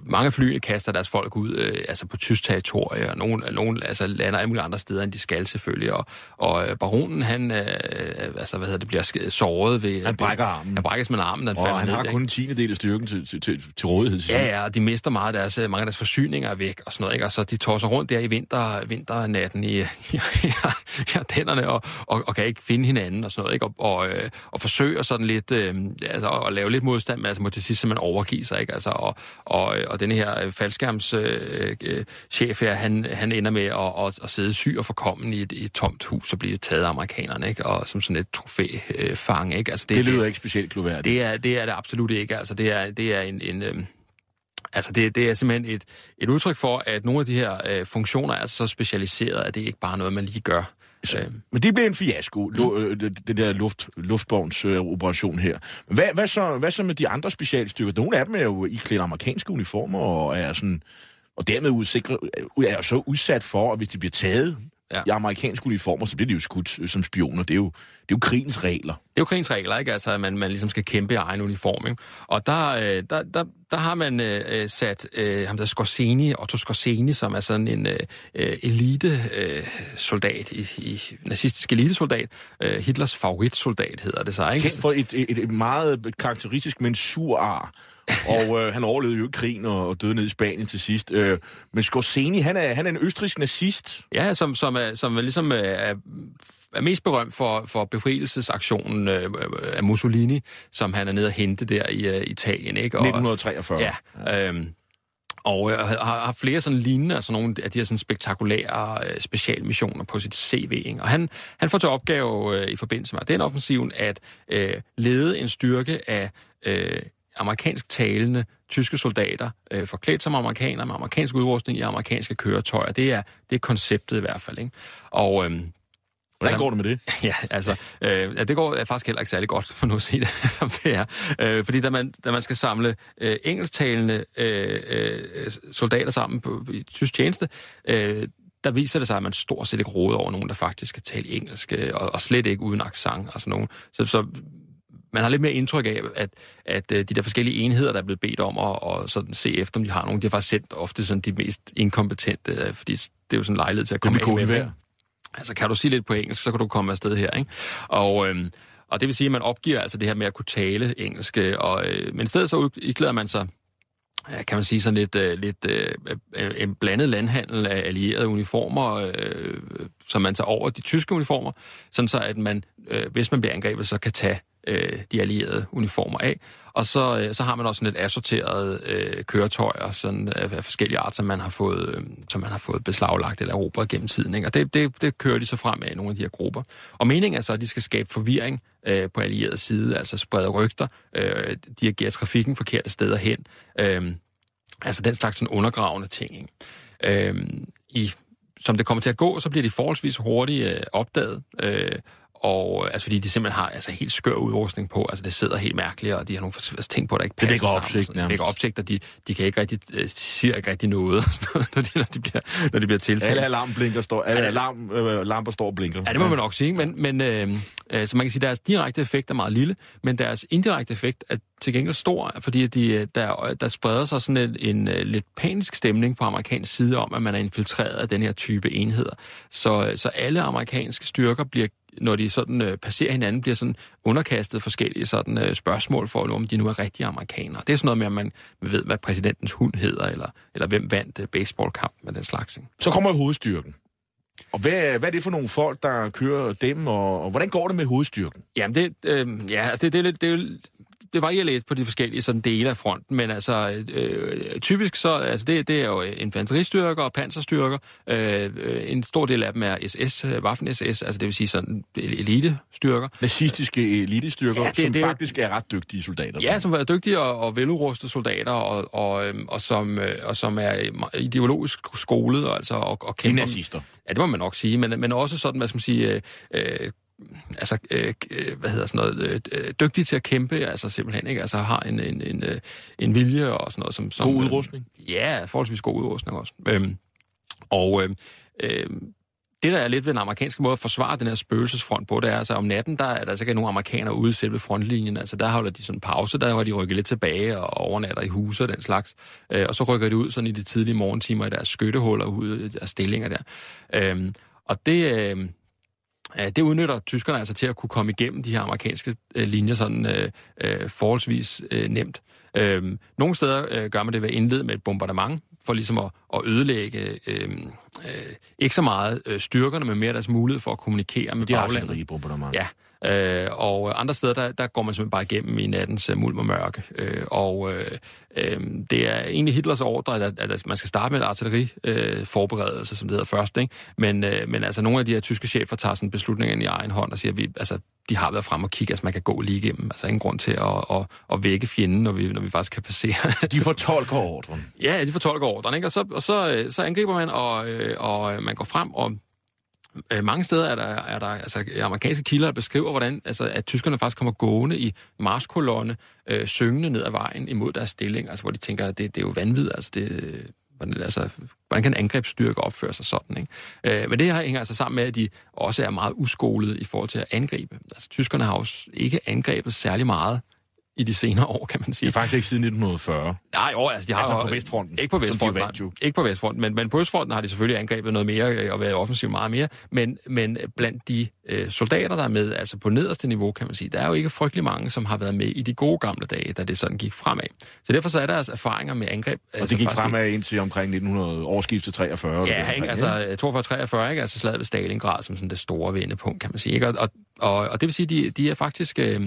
mange af flyene kaster deres folk ud øh, altså på tysk territorie, og nogle, nogle altså, lander alle mulige andre steder, end de skal selvfølgelig. Og, og øh, baronen, han, øh, altså, hvad hedder det, bliver såret ved... Han brækker armen. Han brækker med armen, den og falder han ned, har kun en tiende del af styrken til, til, til, til rådighed. Ja, ja, og de mister meget af deres, mange af deres forsyninger er væk og sådan noget, ikke? Altså, de tosser rundt der i vinter, vinternatten i, i, i, i dennerne og, og, og, kan ikke finde hinanden og sådan noget, ikke? Og, og, øh, og forsøger sådan lidt, øh, altså at lave lidt modstand, men altså må til sidst simpelthen overgive sig, ikke? Altså, og, og, og denne her faldskærmschef øh, øh, chef her, han, han ender med at, at, at sidde syg og forkommen i et, i et tomt hus og blive taget af amerikanerne, ikke? Og som sådan et trofæfang, ikke? Altså, det, det lyder ikke specielt kloværdigt. Det er, det er det absolut ikke, altså det er, det er en, en øh, Altså det, det er simpelthen et, et udtryk for, at nogle af de her øh, funktioner er så specialiseret, at det ikke bare er noget, man lige gør. Så, øh. Men det blev en fiasko, mm. det, det der luft, luftborns øh, operation her. Hvad, hvad, så, hvad så med de andre specialstyrker? Nogle af dem er jo iklædt amerikanske uniformer og er sådan og dermed udsikre, er så udsat for, at hvis de bliver taget ja. i amerikanske uniformer, så bliver de jo skudt som spioner. Det er jo, det er jo krigens regler. Det er jo krigens regler, ikke? Altså, at man, man ligesom skal kæmpe i egen uniform, ikke? Og der, øh, der, der, der har man øh, sat øh, ham der Scorseni, Otto Scorseni, som er sådan en øh, elite-soldat, øh, i, i nazistisk elitesoldat. Øh, Hitlers favoritsoldat hedder det så, ikke? Kendt for et, et, et meget karakteristisk, men sur ar. [LAUGHS] og øh, han overlevede jo krigen og, og døde ned i Spanien til sidst. Øh, men Scorseni, han er, han er en østrisk nazist. Ja, som, som, er, som er ligesom er, er mest berømt for, for befrielsesaktionen øh, af Mussolini, som han er nede og hente der i uh, Italien. Ikke? Og, 1943. Ja, øh, og øh, har, har flere sådan lignende, altså nogle af de her sådan spektakulære øh, specialmissioner på sit CV. Ikke? Og han, han får til opgave øh, i forbindelse med den offensiven at øh, lede en styrke af øh, amerikansk talende tyske soldater, øh, forklædt som amerikanere, med amerikansk udrustning i amerikanske køretøjer. Det er, det er konceptet i hvert fald. Ikke? Og... Øh, Hvordan går det med det? [LAUGHS] Ja, altså, øh, ja, det går faktisk heller ikke særlig godt, for nu at sige det, [LAUGHS] som det er. Øh, fordi da man, da man skal samle øh, engelsktalende øh, øh, soldater sammen på, i tysk tjeneste, øh, der viser det sig, at man stort set ikke råder over nogen, der faktisk kan tale engelsk, øh, og, og slet ikke uden accent og sådan nogen. Så, så man har lidt mere indtryk af, at, at de der forskellige enheder, der er blevet bedt om at, at sådan se efter, om de har nogen, de har faktisk sendt ofte sådan de mest inkompetente, fordi det er jo sådan en lejlighed til at komme af med. Altså, kan du sige lidt på engelsk, så kan du komme afsted her, ikke? Og, øhm, og det vil sige, at man opgiver altså det her med at kunne tale engelsk, og, øh, men i stedet så iklæder man sig kan man sige sådan lidt, øh, lidt øh, en blandet landhandel af allierede uniformer, øh, som man tager over de tyske uniformer, sådan så at man, øh, hvis man bliver angrebet, så kan tage øh, de allierede uniformer af. Og så, øh, så har man også sådan lidt assorterede øh, køretøjer sådan, af, af forskellige arter, som man har fået, øh, som man har fået beslaglagt eller erobret gennem tiden. Ikke? Og det, det, det kører de så frem af nogle af de her grupper. Og meningen er så, at de skal skabe forvirring øh, på allieret side, altså sprede rygter, øh, dirigere trafikken forkerte steder hen. Øh, altså den slags sådan undergravende ting. Ikke? Øh, i, som det kommer til at gå, så bliver de forholdsvis hurtigt øh, opdaget, øh, og altså fordi de simpelthen har altså helt skør udrustning på, altså det sidder helt mærkeligt, og de har nogle altså, ting på, der ikke passer vækker sammen. opsigt, Det vækker opsigt, og de, de kan ikke rigtig, øh, de siger ikke rigtig noget, [LAUGHS] når de, når de bliver, når de bliver tiltalt. Alle alarmblinker står, alle alarm, øh, lamper står og blinker. Ja, det må man nok sige. Men, men øh, øh, så man kan sige, at deres direkte effekt er meget lille, men deres indirekte effekt er til gengæld stor, fordi at de, øh, der, der spreder sig sådan en, en, øh, lidt panisk stemning på amerikansk side om, at man er infiltreret af den her type enheder. Så, så alle amerikanske styrker bliver når de sådan øh, passerer hinanden, bliver sådan underkastet forskellige sådan øh, spørgsmål for, om de nu er rigtige amerikanere. Det er sådan noget med, at man ved, hvad præsidentens hund hedder, eller, eller hvem vandt øh, baseballkamp med den slags. Ikke? Så kommer hovedstyrken. Og hvad, hvad er det for nogle folk, der kører dem, og, og hvordan går det med hovedstyrken? Jamen, det, øh, ja, altså det, det, er lidt- det, er jo- det varierer lidt på de forskellige sådan, dele af fronten, men altså øh, typisk så, altså det, det er jo infanteristyrker og panserstyrker. Øh, en stor del af dem er SS, Waffen-SS, altså det vil sige sådan elitestyrker. Nazistiske elitestyrker, Ja, det- som det faktisk er ret dygtige soldater. Ja, som er dygtige og, og veludrustede soldater, og, og, øhm, og, som, øh, og som er ideologisk skolet, og, altså, og, og De er kæmper... nazister. Ja, det må man nok sige, men, men også sådan, hvad skal man sige, øh, øh, altså, øh, øh, hvad hedder sådan noget, øh, øh, dygtig til at kæmpe, altså simpelthen, ikke? Altså har en, en, en, øh, en vilje og sådan noget, som... som God udrustning. Øh, ja, forholdsvis god udrustning også. Øhm, og øh, øh, det, der er lidt ved den amerikanske måde at forsvare den her spøgelsesfront på, det er altså om natten, der er der altså ikke nogen amerikanere ude i selve frontlinjen. Altså der holder de sådan en pause, der hvor de rykker lidt tilbage og overnatter i huse og den slags. Øh, og så rykker de ud sådan i de tidlige morgentimer i deres skyttehuller ude i deres stillinger der. Øhm, og det... Øh, Øh, Det udnytter tyskerne altså til at kunne komme igennem de her amerikanske øh, linjer sådan øh, øh, forholdsvis øh, nemt. Øh, nogle steder øh, gør man det ved at indlede med et bombardement, for ligesom at, at ødelægge øh, øh, ikke så meget øh, styrkerne, men mere deres mulighed for at kommunikere med De har baglandet. artilleribombardement. Ja, øh, og andre steder, der, der går man simpelthen bare igennem i nattens uh, mulm og mørke. Øh, og øh, øh, det er egentlig Hitlers ordre, at, at man skal starte med et artilleriforberedelse, øh, som det hedder først. Ikke? Men, øh, men altså nogle af de her tyske chefer tager sådan beslutningen i egen hånd og siger, at vi, altså, de har været frem og kigge, altså man kan gå lige igennem. Altså ingen grund til at, at, at vække fjenden, når vi, når vi faktisk kan passere. De fortolker ordren. [LAUGHS] Ja, de fortolker ordren, ikke? Og så, og så, øh, så angriber man, og, øh, og man går frem, og Øh, mange steder er der, er der altså, amerikanske kilder, der beskriver, hvordan altså, at tyskerne faktisk kommer gående i marskolonne, øh, syngende ned ad vejen imod deres stilling, altså hvor de tænker, at det, det er jo vanvittigt, altså det, hvordan, altså, hvordan kan en angrebsstyrke opføre sig sådan, ikke? Øh, men det her hænger altså sammen med, at de også er meget uskolede i forhold til at angribe. Altså, tyskerne har jo ikke angrebet særlig meget i de senere år, kan man Det sige. er faktisk ikke siden 1940. Nej, jo, altså de har Altså jo, på Vestfronten, Ikke på Vestfronten, nej. Ikke på Vestfronten, men, men på Østfronten har de selvfølgelig angrebet noget mere øh, og været offensivt meget mere. Men, men blandt de øh, soldater, der er med, altså på nederste niveau, kan man sige, der er jo ikke frygtelig mange, som har været med i de gode gamle dage, da det sådan gik fremad. Så derfor så er deres erfaringer med angreb... Og det gik fremad indtil omkring 1900, årsskiftet 43. eller Ja, ikke? altså 42-43, ikke? Altså slaget ved Stalingrad som sådan det store vendepunkt, kan man sige. Ikke? Og, og, og, og det vil sige, de, de er faktisk øh,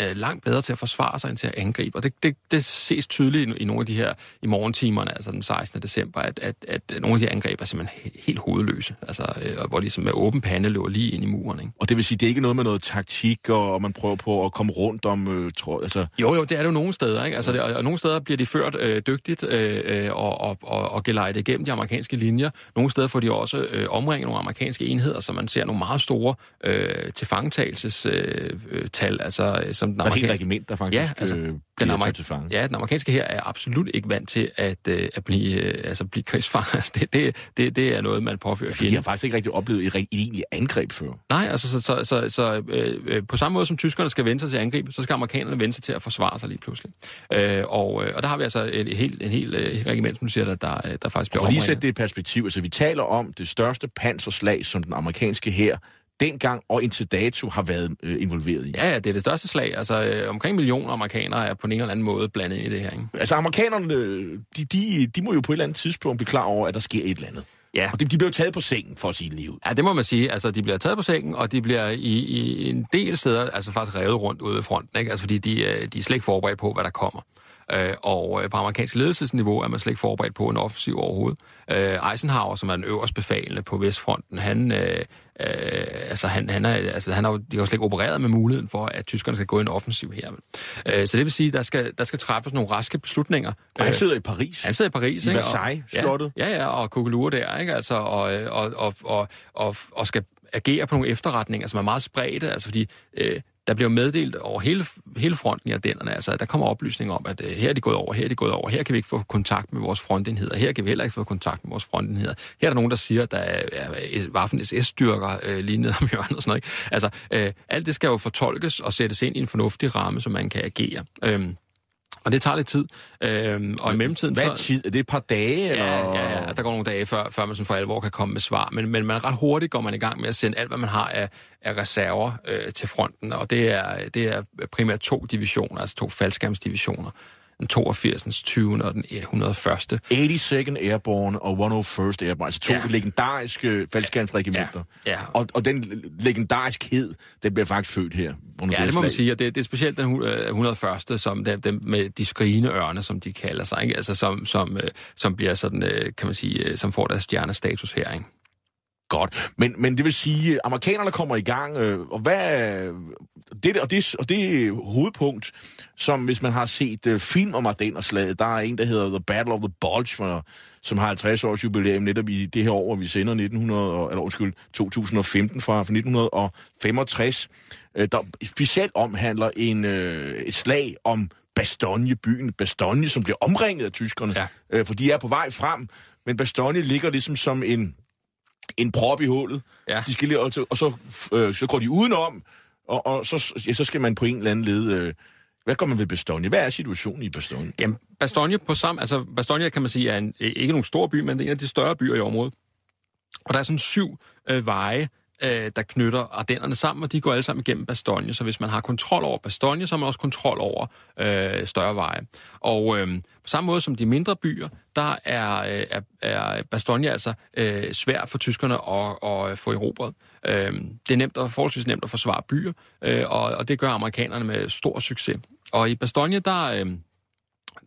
øh, langt bedre til at forsvare sig end til at angribe. Og det, det, det ses tydeligt i, i nogle af de her i morgentimerne, altså den 16. december, at, at, at nogle af de angreb er simpelthen he- helt hovedløse. Altså, øh, og hvor de som med åben pande løber lige ind i muren. Ikke? Og det vil sige, det er ikke noget med noget taktik, og, og man prøver på at komme rundt om, øh, tror, altså, Jo, jo, det er det jo nogle steder, ikke? Altså, det, og, og nogle steder bliver de ført øh, dygtigt øh, øh, og, og, og, og gelejtet igennem de amerikanske linjer. Nogle steder får de også øh, omringet nogle amerikanske enheder, så man ser nogle meget store øh, tilfangetagelses øh, øh, tal, altså øh, som den der er et helt amerikanske... regiment, der faktisk Ja, altså, øh, Den amerik- til fange. Ja, den amerikanske her er absolut ikke vant til at, øh, at blive, øh, altså, blive krigsfanger. [LAUGHS] Altså, det, det, det, det er noget, man påfører For de har fjenden. faktisk ikke rigtig oplevet et, et egentligt angreb før. Nej, altså så, så, så, så øh, øh, på samme måde som tyskerne skal vende sig til at angribe, så skal amerikanerne vende sig til at forsvare sig lige pludselig. Øh, og, øh, og der har vi altså et helt, en helt, øh, regiment, som du siger, der, der, der faktisk bliver For lige sætte det i perspektiv, altså vi taler om det største panserslag, som den amerikanske her dengang og indtil dato har været øh, involveret i. Ja, ja, det er det største slag. Altså øh, omkring en million amerikanere er på en eller anden måde blandet ind i det her. Ikke? Altså amerikanerne, øh, de, de, de må jo på et eller andet tidspunkt blive klar over, at der sker et eller andet. Ja. Og de, de bliver jo taget på sengen, for at sige ud. Ja, det må man sige. Altså, de bliver taget på sengen, og de bliver i, i en del steder altså faktisk revet rundt ude ved fronten, ikke? Altså, fordi de, øh, de er slet ikke forberedt på, hvad der kommer. Øh, og øh, på amerikansk ledelsesniveau er man slet ikke forberedt på en offensiv overhovedet. Øh, Eisenhower, som er den øverst befalende på Vestfronten, han, øh, øh, altså, han, han, er, altså, han har, de har jo slet ikke opereret med muligheden for, at tyskerne skal gå i en offensiv her. Øh, så det vil sige, at der skal, der skal træffes nogle raske beslutninger. Og han Øh, sidder i Paris. han sidder i Paris, I ikke? Versailles, Og- slottet. Ja, ja, og kugelure der, ikke? Altså, og, og, og, og, og, og skal agerer på nogle efterretninger, som er meget spredte, altså fordi øh, der bliver meddelt over hele, hele fronten i Ardennerne, altså at der kommer oplysninger om, at øh, her er de gået over, her er de gået over, her kan vi ikke få kontakt med vores frontenheder, her kan vi heller ikke få kontakt med vores frontenheder. Her er der nogen, der siger, at der er, er Waffen SS-styrker øh, lige nede om hjørnet og sådan noget. Ikke? Altså, øh, alt det skal jo fortolkes og sættes ind i en fornuftig ramme, så man kan agere. Øh, og det tager lidt tid. Øhm, og i mellemtiden... Hvad så, tid? Er det et par dage? Eller? Ja, ja, ja, der går nogle dage, før, før man sådan for alvor kan komme med svar. Men, men man ret hurtigt går man i gang med at sende alt, hvad man har af, af reserver øh, til fronten. Og det er, det er primært to divisioner, altså to faldskærmsdivisioner den 82. 20. og den 101. 82nd Airborne og 101st Airborne, altså to ja. legendariske faldskærmsregimenter. Ja. ja. Og, og den legendariskhed, den bliver faktisk født her. Under ja, det må man sige, og det, det er specielt den 101. som dem, dem med de skrigende ørne, som de kalder sig, ikke? Altså, som, som, øh, som bliver sådan, øh, kan man sige, øh, som får deres stjernestatus her, ikke? Godt, men, men det vil sige, at amerikanerne kommer i gang, øh, og hvad det, og, det, og det hovedpunkt, som hvis man har set uh, film om Ardennerslaget, der er en, der hedder The Battle of the Bulge, for, som har 50 års jubilæum netop i det her år, hvor vi sender 1900, eller undskyld, 2015 fra, fra 1965, uh, der specielt omhandler en, uh, et slag om Bastogne, byen Bastogne, som bliver omringet af tyskerne, ja. uh, for de er på vej frem, men Bastogne ligger ligesom som en en prop i hullet. Ja. De skal, og, og så, øh, så går de udenom, og, og så, ja, så skal man på en eller anden led... Øh, hvad gør man ved Bastogne? Hvad er situationen i Bastogne? Jamen, Bastogne på sammen, altså Bastogne kan man sige er en, ikke nogen stor by, men det er en af de større byer i området. Og der er sådan syv øh, veje, øh, der knytter Ardennerne sammen, og de går alle sammen igennem Bastogne. Så hvis man har kontrol over Bastogne, så har man også kontrol over øh, større veje. Og øh, på samme måde som de mindre byer, der er, øh, er, er Bastogne altså øh, svær for tyskerne at, at øh, få erobret. Øh, det er nemt og forholdsvis nemt at forsvare byer, øh, og, og det gør amerikanerne med stor succes. Og i Bastogne, der, øh,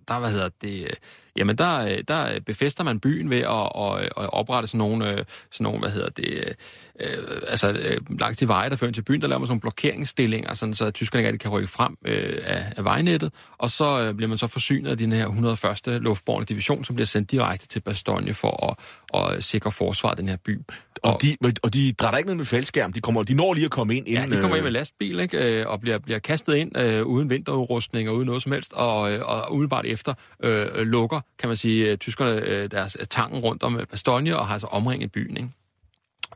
der hvad hedder det, øh, jamen der, øh, der befester man byen ved at, at, at oprette sådan nogle, sådan nogle, hvad hedder det, øh, altså øh, langs de veje, der fører til byen, der laver man sådan nogle blokeringsstillinger, sådan, så tyskerne ikke kan rykke frem øh, af, af vejnettet, og så øh, bliver man så forsynet af den her 101. luftborne division, som bliver sendt direkte til Bastogne for at, at sikre forsvaret af den her by. Og, og, de, og de drætter ikke ned med faldskærm, de, kommer, de når lige at komme ind inden... Ja, de kommer ind med lastbil, ikke? Øh, og bliver, bliver kastet ind øh, uden vinterudrustning og uden noget som helst, og, øh, og umiddelbart efter øh, lukker, kan man sige, tyskerne øh, deres tangen rundt om Bastogne og har altså omringet byen, ikke?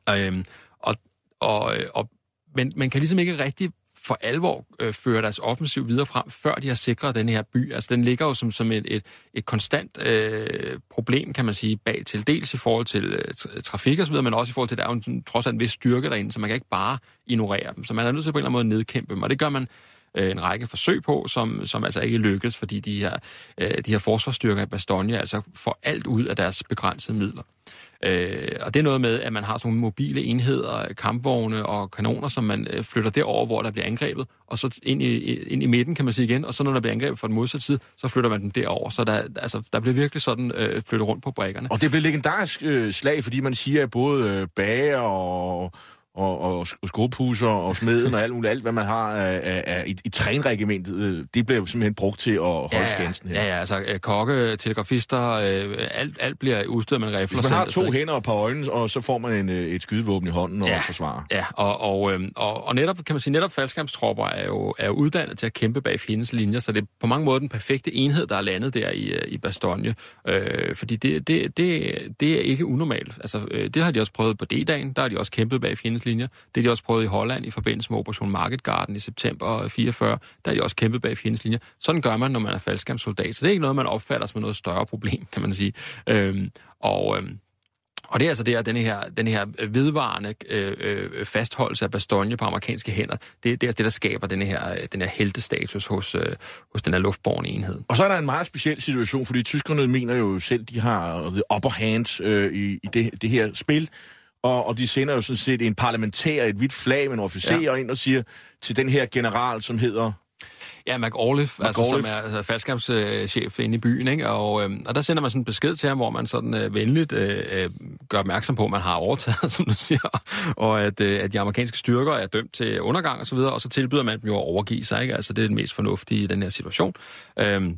Øhm, og, og, øh, og, men man kan ligesom ikke rigtig for alvor øh, føre deres offensiv videre frem, før de har sikret den her by. Altså, den ligger jo som, som et, et, et konstant øh, problem, kan man sige, bag til. Dels i forhold til øh, trafik og så videre, men også i forhold til, at der er jo en, trods alt en vis styrke derinde, så man kan ikke bare ignorere dem. Så man er nødt til på en eller anden måde at nedkæmpe dem, og det gør man øh, en række forsøg på, som, som altså ikke lykkes, fordi de her, øh, de her forsvarsstyrker i Bastogne altså får alt ud af deres begrænsede midler. Øh, og det er noget med, at man har sådan nogle mobile enheder, kampvogne og kanoner, som man øh, flytter derover, hvor der bliver angrebet, og så ind i, ind i midten, kan man sige igen, og så når der bliver angrebet fra den modsatte side, så flytter man dem derover. Så der, altså, der bliver virkelig sådan øh, flyttet rundt på brækkerne. Og det bliver legendarisk øh, slag, fordi man siger, at både øh, bager og og, og skopusser og smeden og alt muligt, alt hvad man har af, af, i, i trænregimentet, øh, det bliver simpelthen brugt til at holde ja, skansen her. Ja, ja, altså øh, kokke, telegrafister, øh, alt, alt bliver udstyret med en rifle. Hvis man har to hænder og par øjne, og så får man en, et skydevåben i hånden ja, og forsvarer. Ja, og, og, øh, og, og netop, kan man sige, netop faldskærmstropper er jo, er jo uddannet til at kæmpe bag fjendens linjer, så det er på mange måder den perfekte enhed, der er landet der i, i Bastogne. Øh, fordi det, det, det, det er ikke unormalt. Altså, det har de også prøvet på D-dagen, der har de også kæmpet bag fjendens retningslinjer. Det har de også prøvet i Holland i forbindelse med Operation Market Garden i september 44. Der er de også kæmpet bag fjendens linjer. Sådan gør man, når man er faldskærmssoldat. Så det er ikke noget, man opfatter som noget større problem, kan man sige. Øhm, og, øhm, og det er altså det, at den her, den her vedvarende øh, øh, fastholdelse af Bastogne på amerikanske hænder, det, det er altså det, der skaber den her, den her heltestatus hos, øh, hos den her luftborne enhed. Og så er der en meget speciel situation, fordi tyskerne mener jo selv, de har the upper hand øh, i, i det, det her spil og, og de sender jo sådan set en parlamentær, et hvidt flag med en officer ja. ind og siger til den her general, som hedder... Ja, McAuliffe, altså, som er altså, faldskabschef inde i byen, ikke? Og, øh, og der sender man sådan en besked til ham, hvor man sådan øh, venligt øh, øh, gør opmærksom på, at man har overtaget, [LAUGHS] som du siger, og at, øh, at de amerikanske styrker er dømt til undergang og så videre, og så tilbyder man dem jo at overgive sig, ikke? Altså, det er det mest fornuftige i den her situation. Øh,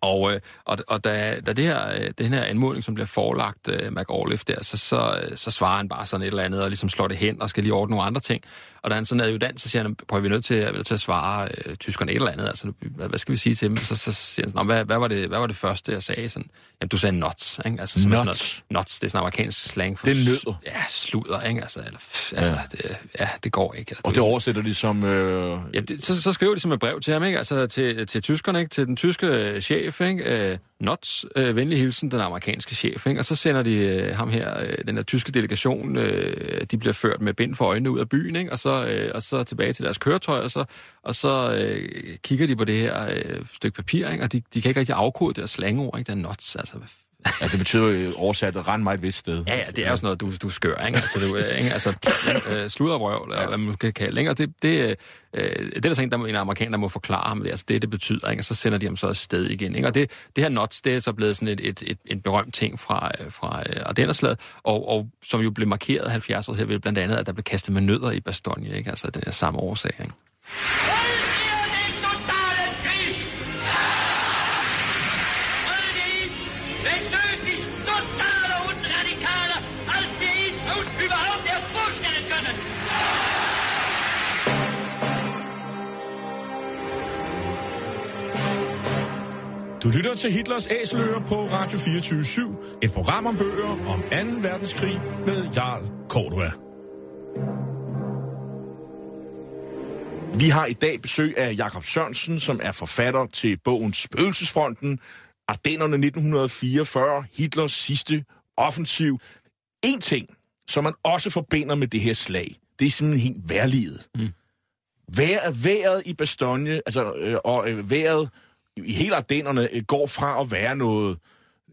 og, øh, og, og da, da det her, øh, den her anmodning, som bliver forelagt uh, McAuliffe der, så, så, så svarer han bare sådan et eller andet, og ligesom slår det hen, og skal lige ordne nogle andre ting. Og da han sådan er adjudant, så siger han, prøver vi nødt til, er nødt til at svare øh, tyskerne et eller andet, altså hvad, hvad skal vi sige til dem? Så, så siger han, hvad, hvad, var det, hvad var det første, jeg sagde? Sådan, jamen, du sagde nuts, ikke? Altså, nuts? Sådan noget, nuts, det er sådan amerikansk slang. For, det er nødder. Ja, sludder, ikke? Altså, eller, altså ja. Det, ja, det går ikke. Altså, og det oversætter de som... Øh... Ja, det, så, så skriver de som et brev til ham, ikke? Altså til, til tyskerne, ikke? Til den tyske øh, chef, ikke? Øh, Nuts, øh, venlig hilsen, den amerikanske chef, ikke? Og så sender de øh, ham her, øh, den her tyske delegation, øh, de bliver ført med bind for øjnene ud af byen, ikke? Og så, øh, og så tilbage til deres køretøj, og så, og så øh, kigger de på det her øh, stykke papir, ikke? og de, de kan ikke rigtig afkode deres slangord, ikke? Det er nuts, altså ja, det betyder jo oversat at rende mig et vist sted. Ja, ja, det er jo sådan noget, du, du skør, ikke? Altså, du, ikke? altså [LAUGHS] øh, sludderrøv, eller ja. hvad man kan kalde, ikke? Og det, det, øh, det er der sådan en, der, en amerikaner, der må forklare ham, det, altså det, det betyder, ikke? Og så sender de ham så afsted igen, ikke? Og det, det her nuts, det er så blevet sådan et, et, et, en berømt ting fra, øh, fra øh, Ardennerslaget, og, og som jo blev markeret 70 år her ved blandt andet, at der blev kastet med nødder i Bastogne, ikke? Altså den her samme årsag, ikke? Du lytter til Hitlers Æseløer på Radio 24 /7, et program om bøger om 2. verdenskrig med Jarl Cordua. Vi har i dag besøg af Jakob Sørensen, som er forfatter til bogen Spøgelsesfronten, Ardennerne 1944, Hitlers sidste offensiv. En ting, som man også forbinder med det her slag, det er simpelthen helt værliget. Mm. Vær, vejret i Bastogne, altså, øh, og øh, vejret i hele Ardennerne øh, går fra at være noget,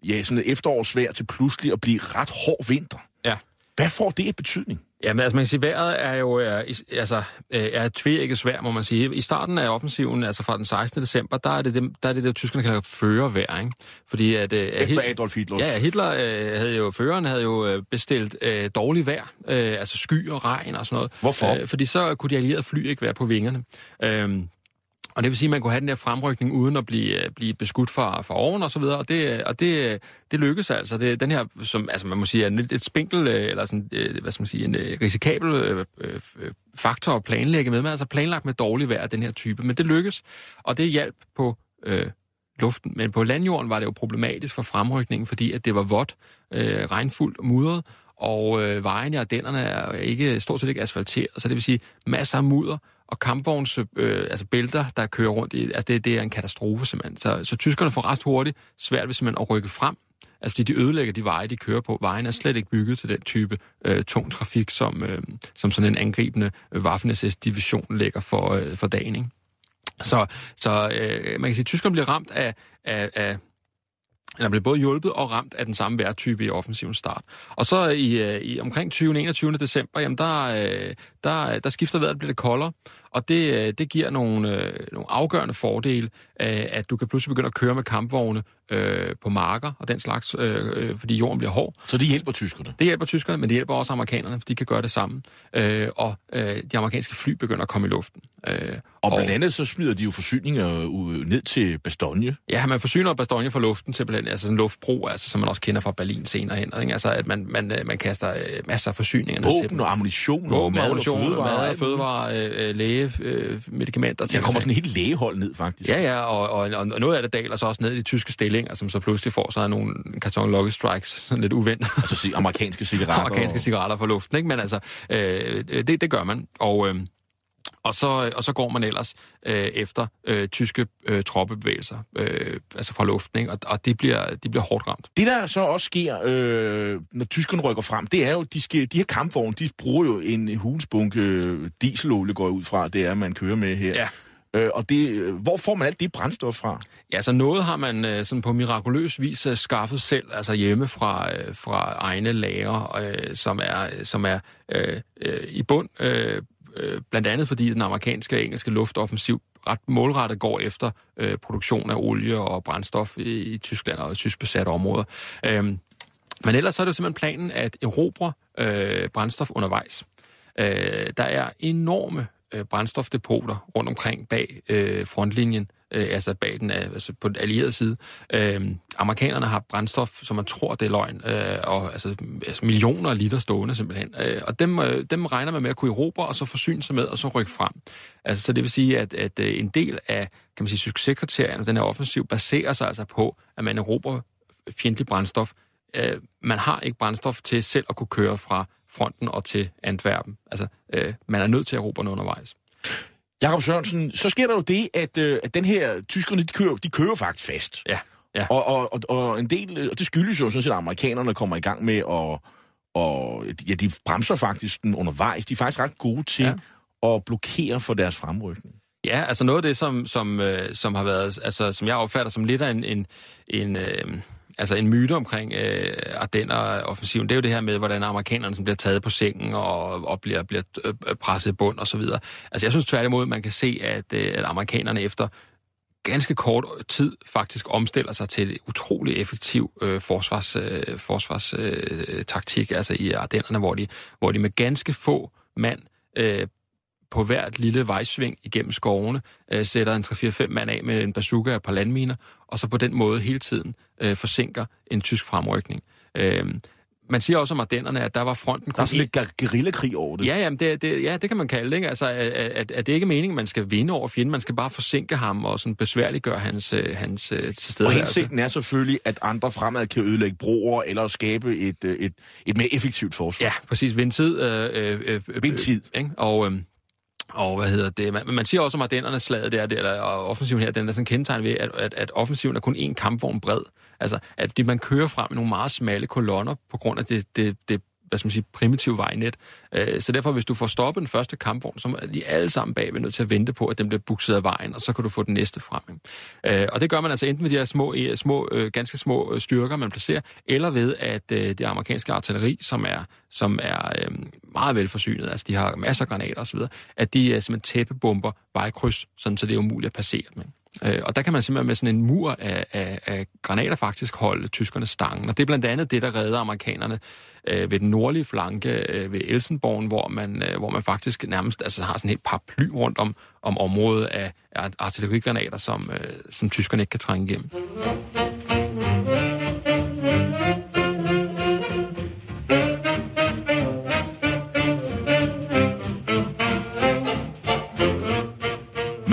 ja, sådan et efterårsvejr til pludselig at blive ret hård vinter. Ja. Hvad får det af betydning? Ja, men altså man kan sige, vejret er jo er, altså, øh, er tvækket svær, må man sige. I starten af offensiven, altså fra den 16. december, der er det det, der er det, det tyskerne kalder førervejr, ikke? Fordi at... Øh, Efter Adolf Hitler. Ja, Hitler øh, havde jo, føreren havde jo bestilt øh, dårlig vejr, øh, altså sky og regn og sådan noget. Hvorfor? Øh, fordi så kunne de allierede fly ikke være på vingerne. Øh, og det vil sige, at man kunne have den der fremrykning uden at blive, øh, blive beskudt fra, fra oven og så videre. Og det, øh, og det, øh, det lykkedes altså. Det, den her, som altså man må sige, er en lidt spinkel, eller sådan, hvad skal man sige, en risikabel øh, faktor at planlægge med. Man altså planlagt med dårlig vejr den her type. Men det lykkedes, og det hjalp på øh, luften. Men på landjorden var det jo problematisk for fremrykningen, fordi at det var vådt, øh, regnfuldt og mudret, og øh, vejene og dænderne er ikke, stort set ikke asfalteret, så det vil sige masser af mudder, og kampvogns øh, altså bælter, der kører rundt i, altså det, det er en katastrofe simpelthen. Så, så tyskerne får ret hurtigt svært ved simpelthen at rykke frem, altså fordi de ødelægger de veje, de kører på. Vejen er slet ikke bygget til den type øh, tung trafik, som, øh, som sådan en angribende øh, Waffen-SS-division lægger for, øh, for dagen. Ikke? Så, så øh, man kan sige, at tyskerne bliver ramt af, af, af han blev både hjulpet og ramt af den samme vejrtype i offensivens start. Og så øh, i, øh, i omkring 20. 21. december, jamen der, øh, der, der skifter vejret, bliver det koldere, og det, det giver nogle, nogle afgørende fordele, at du kan pludselig begynde at køre med kampvogne øh, på marker og den slags, øh, fordi jorden bliver hård. Så det hjælper tyskerne? Det hjælper tyskerne, men det hjælper også amerikanerne, for de kan gøre det samme. Øh, og øh, de amerikanske fly begynder at komme i luften. Øh, og blandt andet så smider de jo forsyninger ned til Bastogne. Ja, man forsyner Bastogne fra luften simpelthen, altså en luftbro, altså, som man også kender fra Berlin senere hen. Ikke? Altså at man, man, øh, man kaster øh, masser af forsyninger ned til dem. og ammunition og mad og fødevarer. Mad og fødevarer, øh, læge, øh, medicamenter. Der kommer sådan et helt lægehold ned, faktisk. Ja, ja, og, og, og noget af det daler så også ned i de tyske stillinger, som så pludselig får sig nogle karton Lucky Strikes, [LAUGHS] sådan lidt uventet. Altså amerikanske cigaretter. [LAUGHS] amerikanske cigaretter fra luften, ikke? Men altså, øh, det, det gør man. Og... Øh, og så, og så går man ellers øh, efter øh, tyske øh, troppebevægelser, øh, altså fra luften, ikke? Og, og de, bliver, de bliver hårdt ramt. Det, der så også sker, øh, når tyskerne rykker frem, det er jo, de, skal, de her kampvogne, de bruger jo en hulsbunke øh, dieselolie, går ud fra, det er, man kører med her. Ja. Øh, og det, øh, hvor får man alt det brændstof fra? Ja, så noget har man øh, sådan på mirakuløs vis øh, skaffet selv, altså hjemme fra, øh, fra egne lager, øh, som er, som er øh, øh, i bund øh, øh, blandt andet fordi den amerikanske og engelske luftoffensiv ret målrettet går efter øh, produktion af olie og brændstof i, i Tyskland og tysk besatte områder. Øhm, men ellers så er det simpelthen planen at erobre øh, brændstof undervejs. Øh, der er enorme øh, brændstofdepoter rundt omkring bag øh, frontlinjen øh, altså bag den, øh, altså på den allierede side. Øh, amerikanerne har brændstof, som man tror, det er løgn, øh, og altså, altså millioner af liter stående simpelthen. Øh, og dem, øh, dem regner man med at kunne erobre, og så forsyne sig med, og så rykke frem. Altså, så det vil sige, at, at øh, en del af kan man sige, succeskriterierne, den her offensiv, baserer sig altså på, at man erobrer fjendtlig brændstof. Øh, man har ikke brændstof til selv at kunne køre fra fronten og til Antwerpen. Altså, øh, man er nødt til at noget undervejs. Jakob Sørensen, så sker der jo det, at, øh, at den her tyskerne, de kører, de kører faktisk fast. Ja. ja. Og, og, og, og en del, og det skyldes jo sådan set, at amerikanerne kommer i gang med at, og, ja, de bremser faktisk den undervejs. De er faktisk ret gode til ja. at blokere for deres fremrykning. Ja, altså noget af det, som, som, øh, som har været, altså som jeg opfatter som lidt af en, en, en øh, altså en myte omkring øh, Ardenner-offensiven, det er jo det her med, hvordan amerikanerne som bliver taget på sengen og, og bliver, bliver øh, presset bund og så videre. Altså jeg synes tværtimod, man kan se, at, øh, at amerikanerne efter ganske kort tid faktisk omstiller sig til et utrolig effektiv øh, forsvars, øh, forsvarstaktik, øh, altså i Ardennerne, hvor de, hvor de med ganske få mand øh, på hvert lille vejsving igennem skovene, øh, sætter en 3-4-5 mand af med en bazooka og et par landminer, og så på den måde hele tiden øh, forsinker en tysk fremrykning. Øh, man siger også om Ardennerne, at der var fronten... Der er sådan lidt guerillakrig over det. Ja, jamen det, det, ja, det kan man kalde det. Ikke? Altså, at, at, at det ikke er meningen, at man skal vinde over fjenden. Man skal bare forsinke ham og sådan besværliggøre hans, øh, hans øh, tilstedeværelse. Og hensigten er selvfølgelig, at andre fremad kan ødelægge broer eller skabe et, øh, et, et mere effektivt forsvar. Ja, præcis. Vindtid. Øh, øh, øh, Vindtid. Ikke? Og... Øh, og hvad hedder det? Man, man siger også om Ardennerne slaget der, der, og offensiven her, den er sådan kendetegn ved, at, at, at offensiven er kun én kampvogn bred. Altså, at man kører frem i nogle meget smalle kolonner på grund af det, det, det hvad skal man sige, primitiv vejnet. Øh, så derfor, hvis du får stoppet den første kampvogn, så er de alle sammen bagved nødt til at vente på, at den bliver bukset af vejen, og så kan du få den næste frem. Øh, og det gør man altså enten med de her små, øh, små øh, ganske små øh, styrker, man placerer, eller ved, at det amerikanske artilleri, som er, som er meget velforsynet, altså de har masser af granater osv., at de simpelthen tæppebomber vejkryds, sådan, så det er umuligt at passere dem. Øh, og der kan man simpelthen med sådan en mur af, af, af granater faktisk holde tyskerne stangen. Og det er blandt andet det, der redder amerikanerne øh, ved den nordlige flanke øh, ved Elsenborg, hvor man, øh, hvor man faktisk nærmest altså, har sådan et par ply rundt om, om området af, af artillerigranater, som, øh, som tyskerne ikke kan trænge igennem.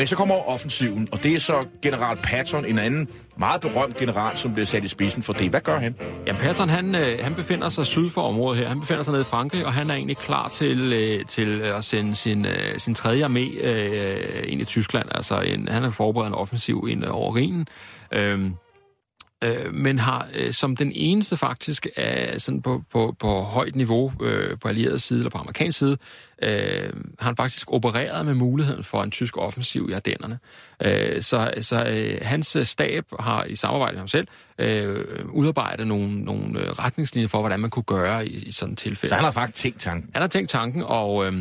Men så kommer offensiven, og det er så general Patton, en anden meget berømt general, som bliver sat i spidsen for det. Hvad gør han? Ja, Patton, han, øh, han befinder sig syd for området her. Han befinder sig nede i Frankrig, og han er egentlig klar til, øh, til at sende sin, øh, sin tredje armé øh, ind i Tyskland. Altså, en, han har forberedt en offensiv ind over Rhinen. Øhm, øh, men har øh, som den eneste faktisk er sådan på, på, på højt niveau øh, på allieret side eller på amerikansk side, øh, har han faktisk opereret med muligheden for en tysk offensiv i Ardennerne. Øh, så så øh, hans stab har i samarbejde med ham selv øh, udarbejdet nogle, nogle øh, retningslinjer for, hvordan man kunne gøre i, i sådan et tilfælde. Så han har faktisk tænkt tanken? Han har tænkt tanken, og... Øh,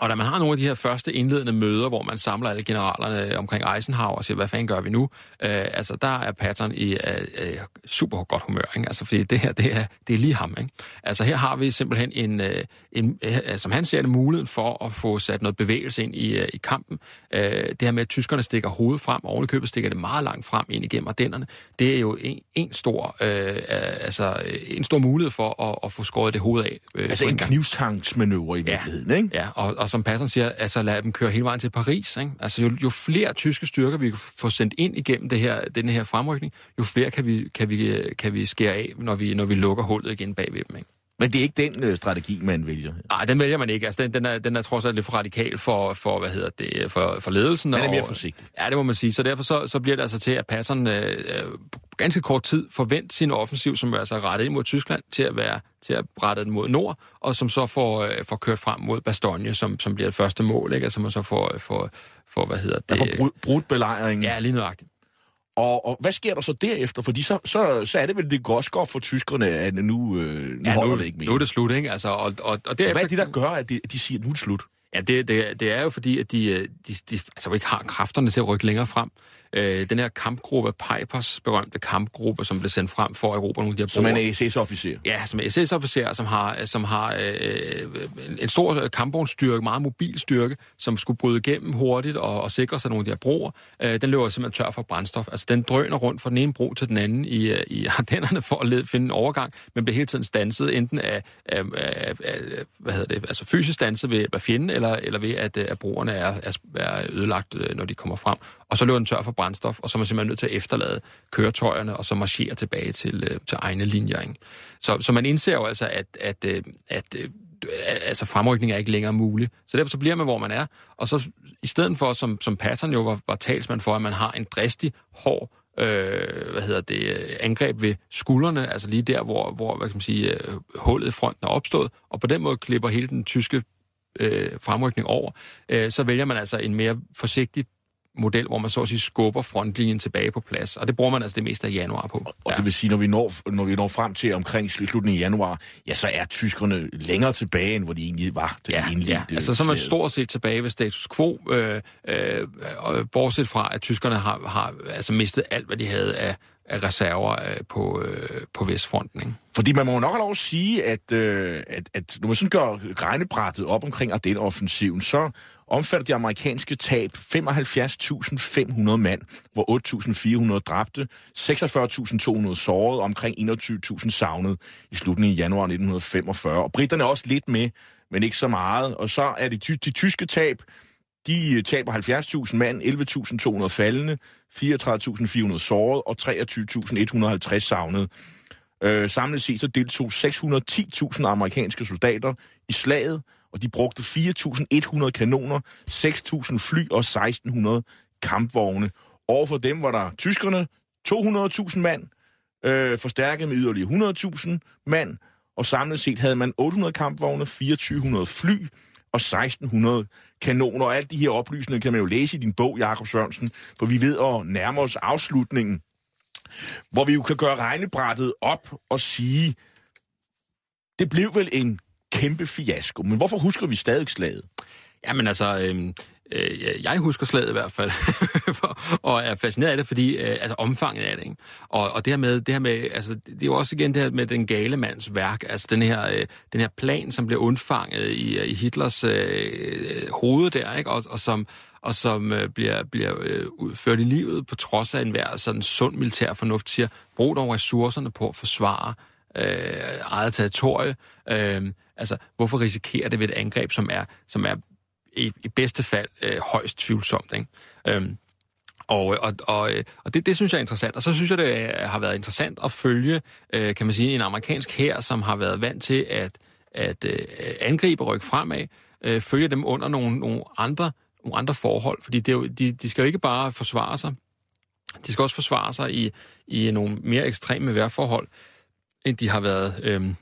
og da man har nogle af de her første indledende møder, hvor man samler alle generalerne omkring Eisenhower og siger, hvad fanden gør vi nu? Øh, altså, der er Patton i øh, øh, super godt humør, ikke? Altså, fordi det her, det er, det er lige ham, ikke? Altså, her har vi simpelthen en, øh, en øh, som han ser det, muligheden for at få sat noget bevægelse ind i, øh, i kampen. Øh, det her med, at tyskerne stikker hovedet frem, og ovenikøbet stikker det meget langt frem ind igennem Ardennerne, det er jo en, en, stor, øh, altså, en stor mulighed for at, at få skåret det hoved af. Øh, altså en knivstanksmanøvre i virkeligheden, ja, ikke? Ja, og, og som Patton siger, altså lad dem køre hele vejen til Paris. Ikke? Altså jo, jo flere tyske styrker vi kan få sendt ind igennem det her, den her fremrykning, jo flere kan vi, kan vi, kan vi skære af, når vi, når vi lukker hullet igen bagved dem. Ikke? Men det er ikke den øh, strategi, man vælger? Nej, den vælger man ikke. Altså, den, den, er, den er trods alt lidt for radikal for, for hvad hedder det, for, for ledelsen. Den er mere forsigtig. Ja, det må man sige. Så derfor så, så bliver det altså til, at Patton øh, på ganske kort tid forvent sin offensiv, som er altså rettet ind mod Tyskland, til at være til at rette den mod nord, og som så får, øh, får kørt frem mod Bastogne, som, som bliver det første mål, ikke? Altså man så får, får, får hvad hedder det? Der får brudt belejringen. Ja, lige nøjagtigt. Og, og hvad sker der så derefter? Fordi så, så, så er det vel det godt godt for tyskerne, at nu, øh, nu ja, holder nu, det ikke mere. Nu er det slut, ikke? Altså, og, og, og derefter... Hvad er det, der gør, at de, de siger, at nu er det slut? Ja, det, det, det er jo fordi, at de, øh, de, de altså ikke har kræfterne til at rykke længere frem. Øh, den her kampgruppe, Pipers berømte kampgruppe, som blev sendt frem for Europa nogle af de her Som er en SS-officer. Ja, som er SS-officer, som har, som har øh, en stor kampvognsstyrke, meget mobil styrke, som skulle bryde igennem hurtigt og, og sikre sig nogle af de her broer. Øh, den løber simpelthen tør for brændstof. Altså, den drøner rundt fra den ene bro til den anden i, øh, i Ardennerne for at led, finde en overgang, men bliver hele tiden stanset, enten af, af, af, af hvad hedder det, altså fysisk stanset ved at fjenden, eller, eller ved, at, at broerne er, er, er ødelagt, øh, når de kommer frem. Og så løber den tør for brændstof, og så er man simpelthen nødt til at efterlade køretøjerne, og så marchere tilbage til, øh, til egne linjer. Ikke? Så, så man indser jo altså, at, at, øh, at, øh, altså fremrykning er ikke længere mulig. Så derfor så bliver man, hvor man er. Og så i stedet for, som, som Patton jo var, var talsmand for, at man har en dristig, hård øh, hvad hedder det, angreb ved skuldrene, altså lige der, hvor, hvor hvad kan man sige, øh, hullet i fronten er opstået, og på den måde klipper hele den tyske øh, fremrykning over, øh, så vælger man altså en mere forsigtig model, hvor man så at sige skubber frontlinjen tilbage på plads. Og det bruger man altså det meste af januar på. Og, og det vil sige, når vi, når, når vi når frem til omkring slutningen af januar, ja, så er tyskerne længere tilbage, end hvor de egentlig var. Det ja, egentlig, ja. Det, altså så er man stort set tilbage ved status quo, øh, øh, bortset fra, at tyskerne har, har altså mistet alt, hvad de havde af, af reserver øh, på, øh, på Vestfronten. Ikke? Fordi man må nok have lov at sige, at, øh, at, at når man sådan gør regnebrættet op omkring Ardennes-offensiven, så omfatter de amerikanske tab 75.500 mand, hvor 8.400 dræbte, 46.200 sårede og omkring 21.000 savnet i slutningen af januar 1945. Og britterne er også lidt med, men ikke så meget. Og så er det ty- de tyske tab, de øh, taber 70.000 mand, 11.200 faldende, 34.400 såret og 23.150 savnet. Øh, samlet set så deltog 610.000 amerikanske soldater i slaget, og de brugte 4.100 kanoner, 6.000 fly og 1.600 kampvogne. Overfor dem var der tyskerne 200.000 mand, øh, forstærket med yderligere 100.000 mand, og samlet set havde man 800 kampvogne, 2.400 fly og 1.600 kanoner. Og alt de her oplysninger kan man jo læse i din bog, Jakob Sørensen, for vi ved at nærme os afslutningen, hvor vi jo kan gøre regnebrættet op og sige, det blev vel en kæmpe fiasko. Men hvorfor husker vi stadig slaget? Jamen altså, øhm, øh, øh, jeg husker slaget i hvert fald, [LAUGHS] og er fascineret af det, fordi øh, altså omfanget af det, ikke? Og, og det her med, det her med, altså det er jo også igen det her med den gale mands værk, altså den her, øh, den her plan, som bliver undfanget i, øh, i Hitlers øh, hoved der, ikke? Og, og som og som øh, bliver, bliver øh, ført i livet på trods af enhver sådan sund militær fornuft, siger, brug dog ressourcerne på at forsvare øh, eget territorie. Øh, altså, hvorfor risikere det ved et angreb, som er, som er i, i bedste fald øh, højst tvivlsomt, ikke? Øhm, og, øh, og, og, øh, og det, det synes jeg er interessant. Og så synes jeg, det øh, har været interessant at følge, øh, kan man sige, en amerikansk her, som har været vant til at, at øh, angribe og rykke fremad, øh, følge dem under nogle, nogle, andre, nogle andre forhold. Fordi det er jo, de, de skal jo ikke bare forsvare sig, de skal også forsvare sig i, i nogle mere ekstreme vejrforhold, end de har været øh,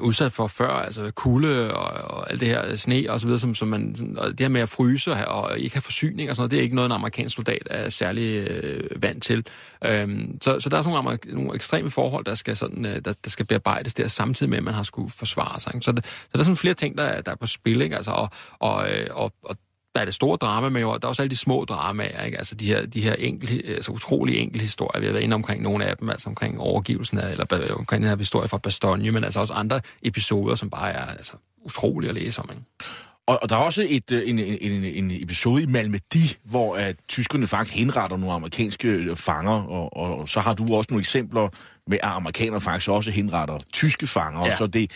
udsat for før, altså kulde og, og alt det her sne og så videre, som, som man, og det her med at fryse og ikke have forsyning og sådan noget, det er ikke noget, en amerikansk soldat er særlig øh, vant til. Øhm, så, så der er sådan nogle, nogle ekstreme forhold, der skal, sådan, øh, der, der skal bearbejdes der, samtidig med, at man har skulle forsvare sig. Ikke? Så, det, så der er sådan flere ting, der, der er på spil, ikke? Altså, og, og, øh, og, og der er det store drama med, og der er også alle de små dramaer, ikke? altså de her, de her enkel, altså utrolige enkelte historier. Vi har været inde omkring nogle af dem, altså omkring overgivelsen af, eller omkring den her historie fra Bastogne, men altså også andre episoder, som bare er altså, utrolige at læse om. Ikke? Og, og der er også et, øh, en, en, en, en episode i Malmedy, hvor at tyskerne faktisk henretter nogle amerikanske øh, fanger, og, og, og så har du også nogle eksempler med, at amerikanere faktisk også henretter tyske fanger. Ja. Så det,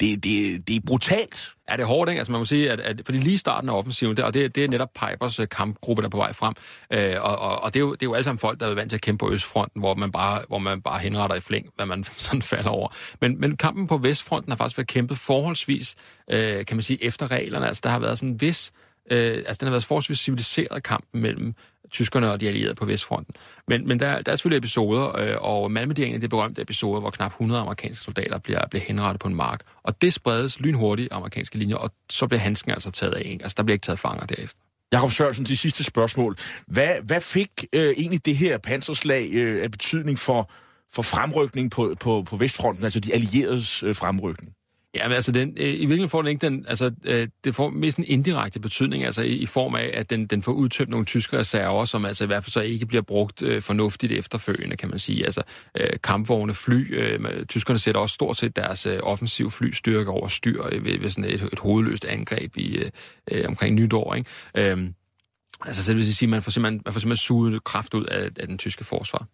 det, det, det er brutalt. Er det hårdt, ikke? Altså man må sige, at, at fordi lige starten af offensiven, det, og det, det er netop Pipers øh, kampgruppe, der er på vej frem, øh, og, og, og det, er jo, det er jo alle sammen folk, der er vant til at kæmpe på Østfronten, hvor man bare, hvor man bare henretter i flæng, hvad man [LAUGHS] sådan falder over. Men, men kampen på Vestfronten har faktisk været kæmpet forholdsvis, øh, kan man sige, efter reglerne. Altså der har været sådan en vis Øh, altså, den har været forholdsvis civiliseret kampen mellem tyskerne og de allierede på Vestfronten. Men, men der, der er selvfølgelig episoder, øh, og Malmedy er en af de berømte episoder, hvor knap 100 amerikanske soldater bliver, bliver henrettet på en mark. Og det spredes lynhurtigt amerikanske linjer, og så bliver handsken altså taget af. Ikke? Altså, der bliver ikke taget fanger derefter. Jakob Sørensen, til sidste spørgsmål. Hvad, hvad fik øh, egentlig det her panserslag øh, af betydning for, for fremrykning på, på, på Vestfronten, altså de allieredes øh, fremrykning? Ja, men altså, den, øh, i virkeligheden får den ikke den, altså, øh, det får mest en indirekte betydning, altså i, i form af, at den, den får udtømt nogle tyske reserver, som altså i hvert fald så ikke bliver brugt øh, fornuftigt efterfølgende, kan man sige. Altså, øh, kampvogne, fly, øh, tyskerne sætter også stort set deres øh, offensiv flystyrke over styr øh, ved, ved sådan et, et hovedløst angreb i, øh, øh omkring nytår, ikke? Øh, altså, så det vil sige, at man får simpelthen, man får simpelthen suget kraft ud af, af den tyske forsvar.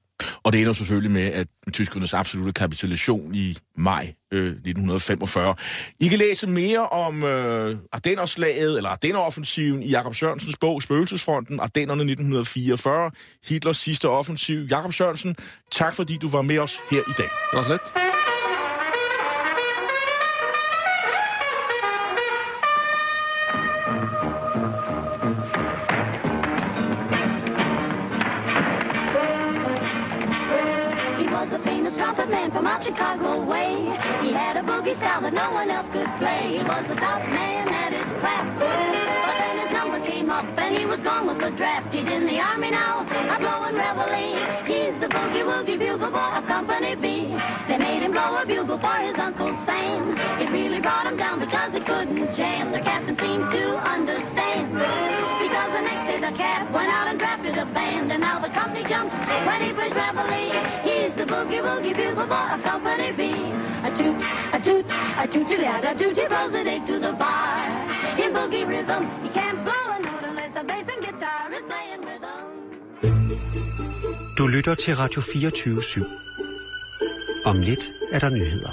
Og det ender selvfølgelig med, at tyskernes absolute kapitulation i maj øh, 1945. I kan læse mere om øh, Ardennerslaget, eller Ardenneroffensiven i Jakob Sørensens bog Spøgelsesfronten, Ardennerne 1944, Hitlers sidste offensiv. Jakob Sørensen, tak fordi du var med os her i dag. Det var så lidt. Chicago way. He had a boogie style that no one else could play. He was the top man at his craft. But then his number came up and he was gone with the draft. He's in the army now, a blowing reveille. He's the boogie woogie bugle boy of Company B. They made him blow a bugle for his Uncle Sam. It really brought him down because he couldn't jam. The captain seemed to understand. Cat went out and drafted a band. And now the company jumps when he plays reveille. He's the boogie woogie bugle boy of Company B. A toot, a toot, a toot to the a toot, he blows it eight to the bar. In boogie rhythm, he can't blow a note unless the bass and guitar is playing rhythm. Du lytter til Radio 24 /7. Om lidt er der nyheder.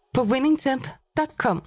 på winningtemp.com.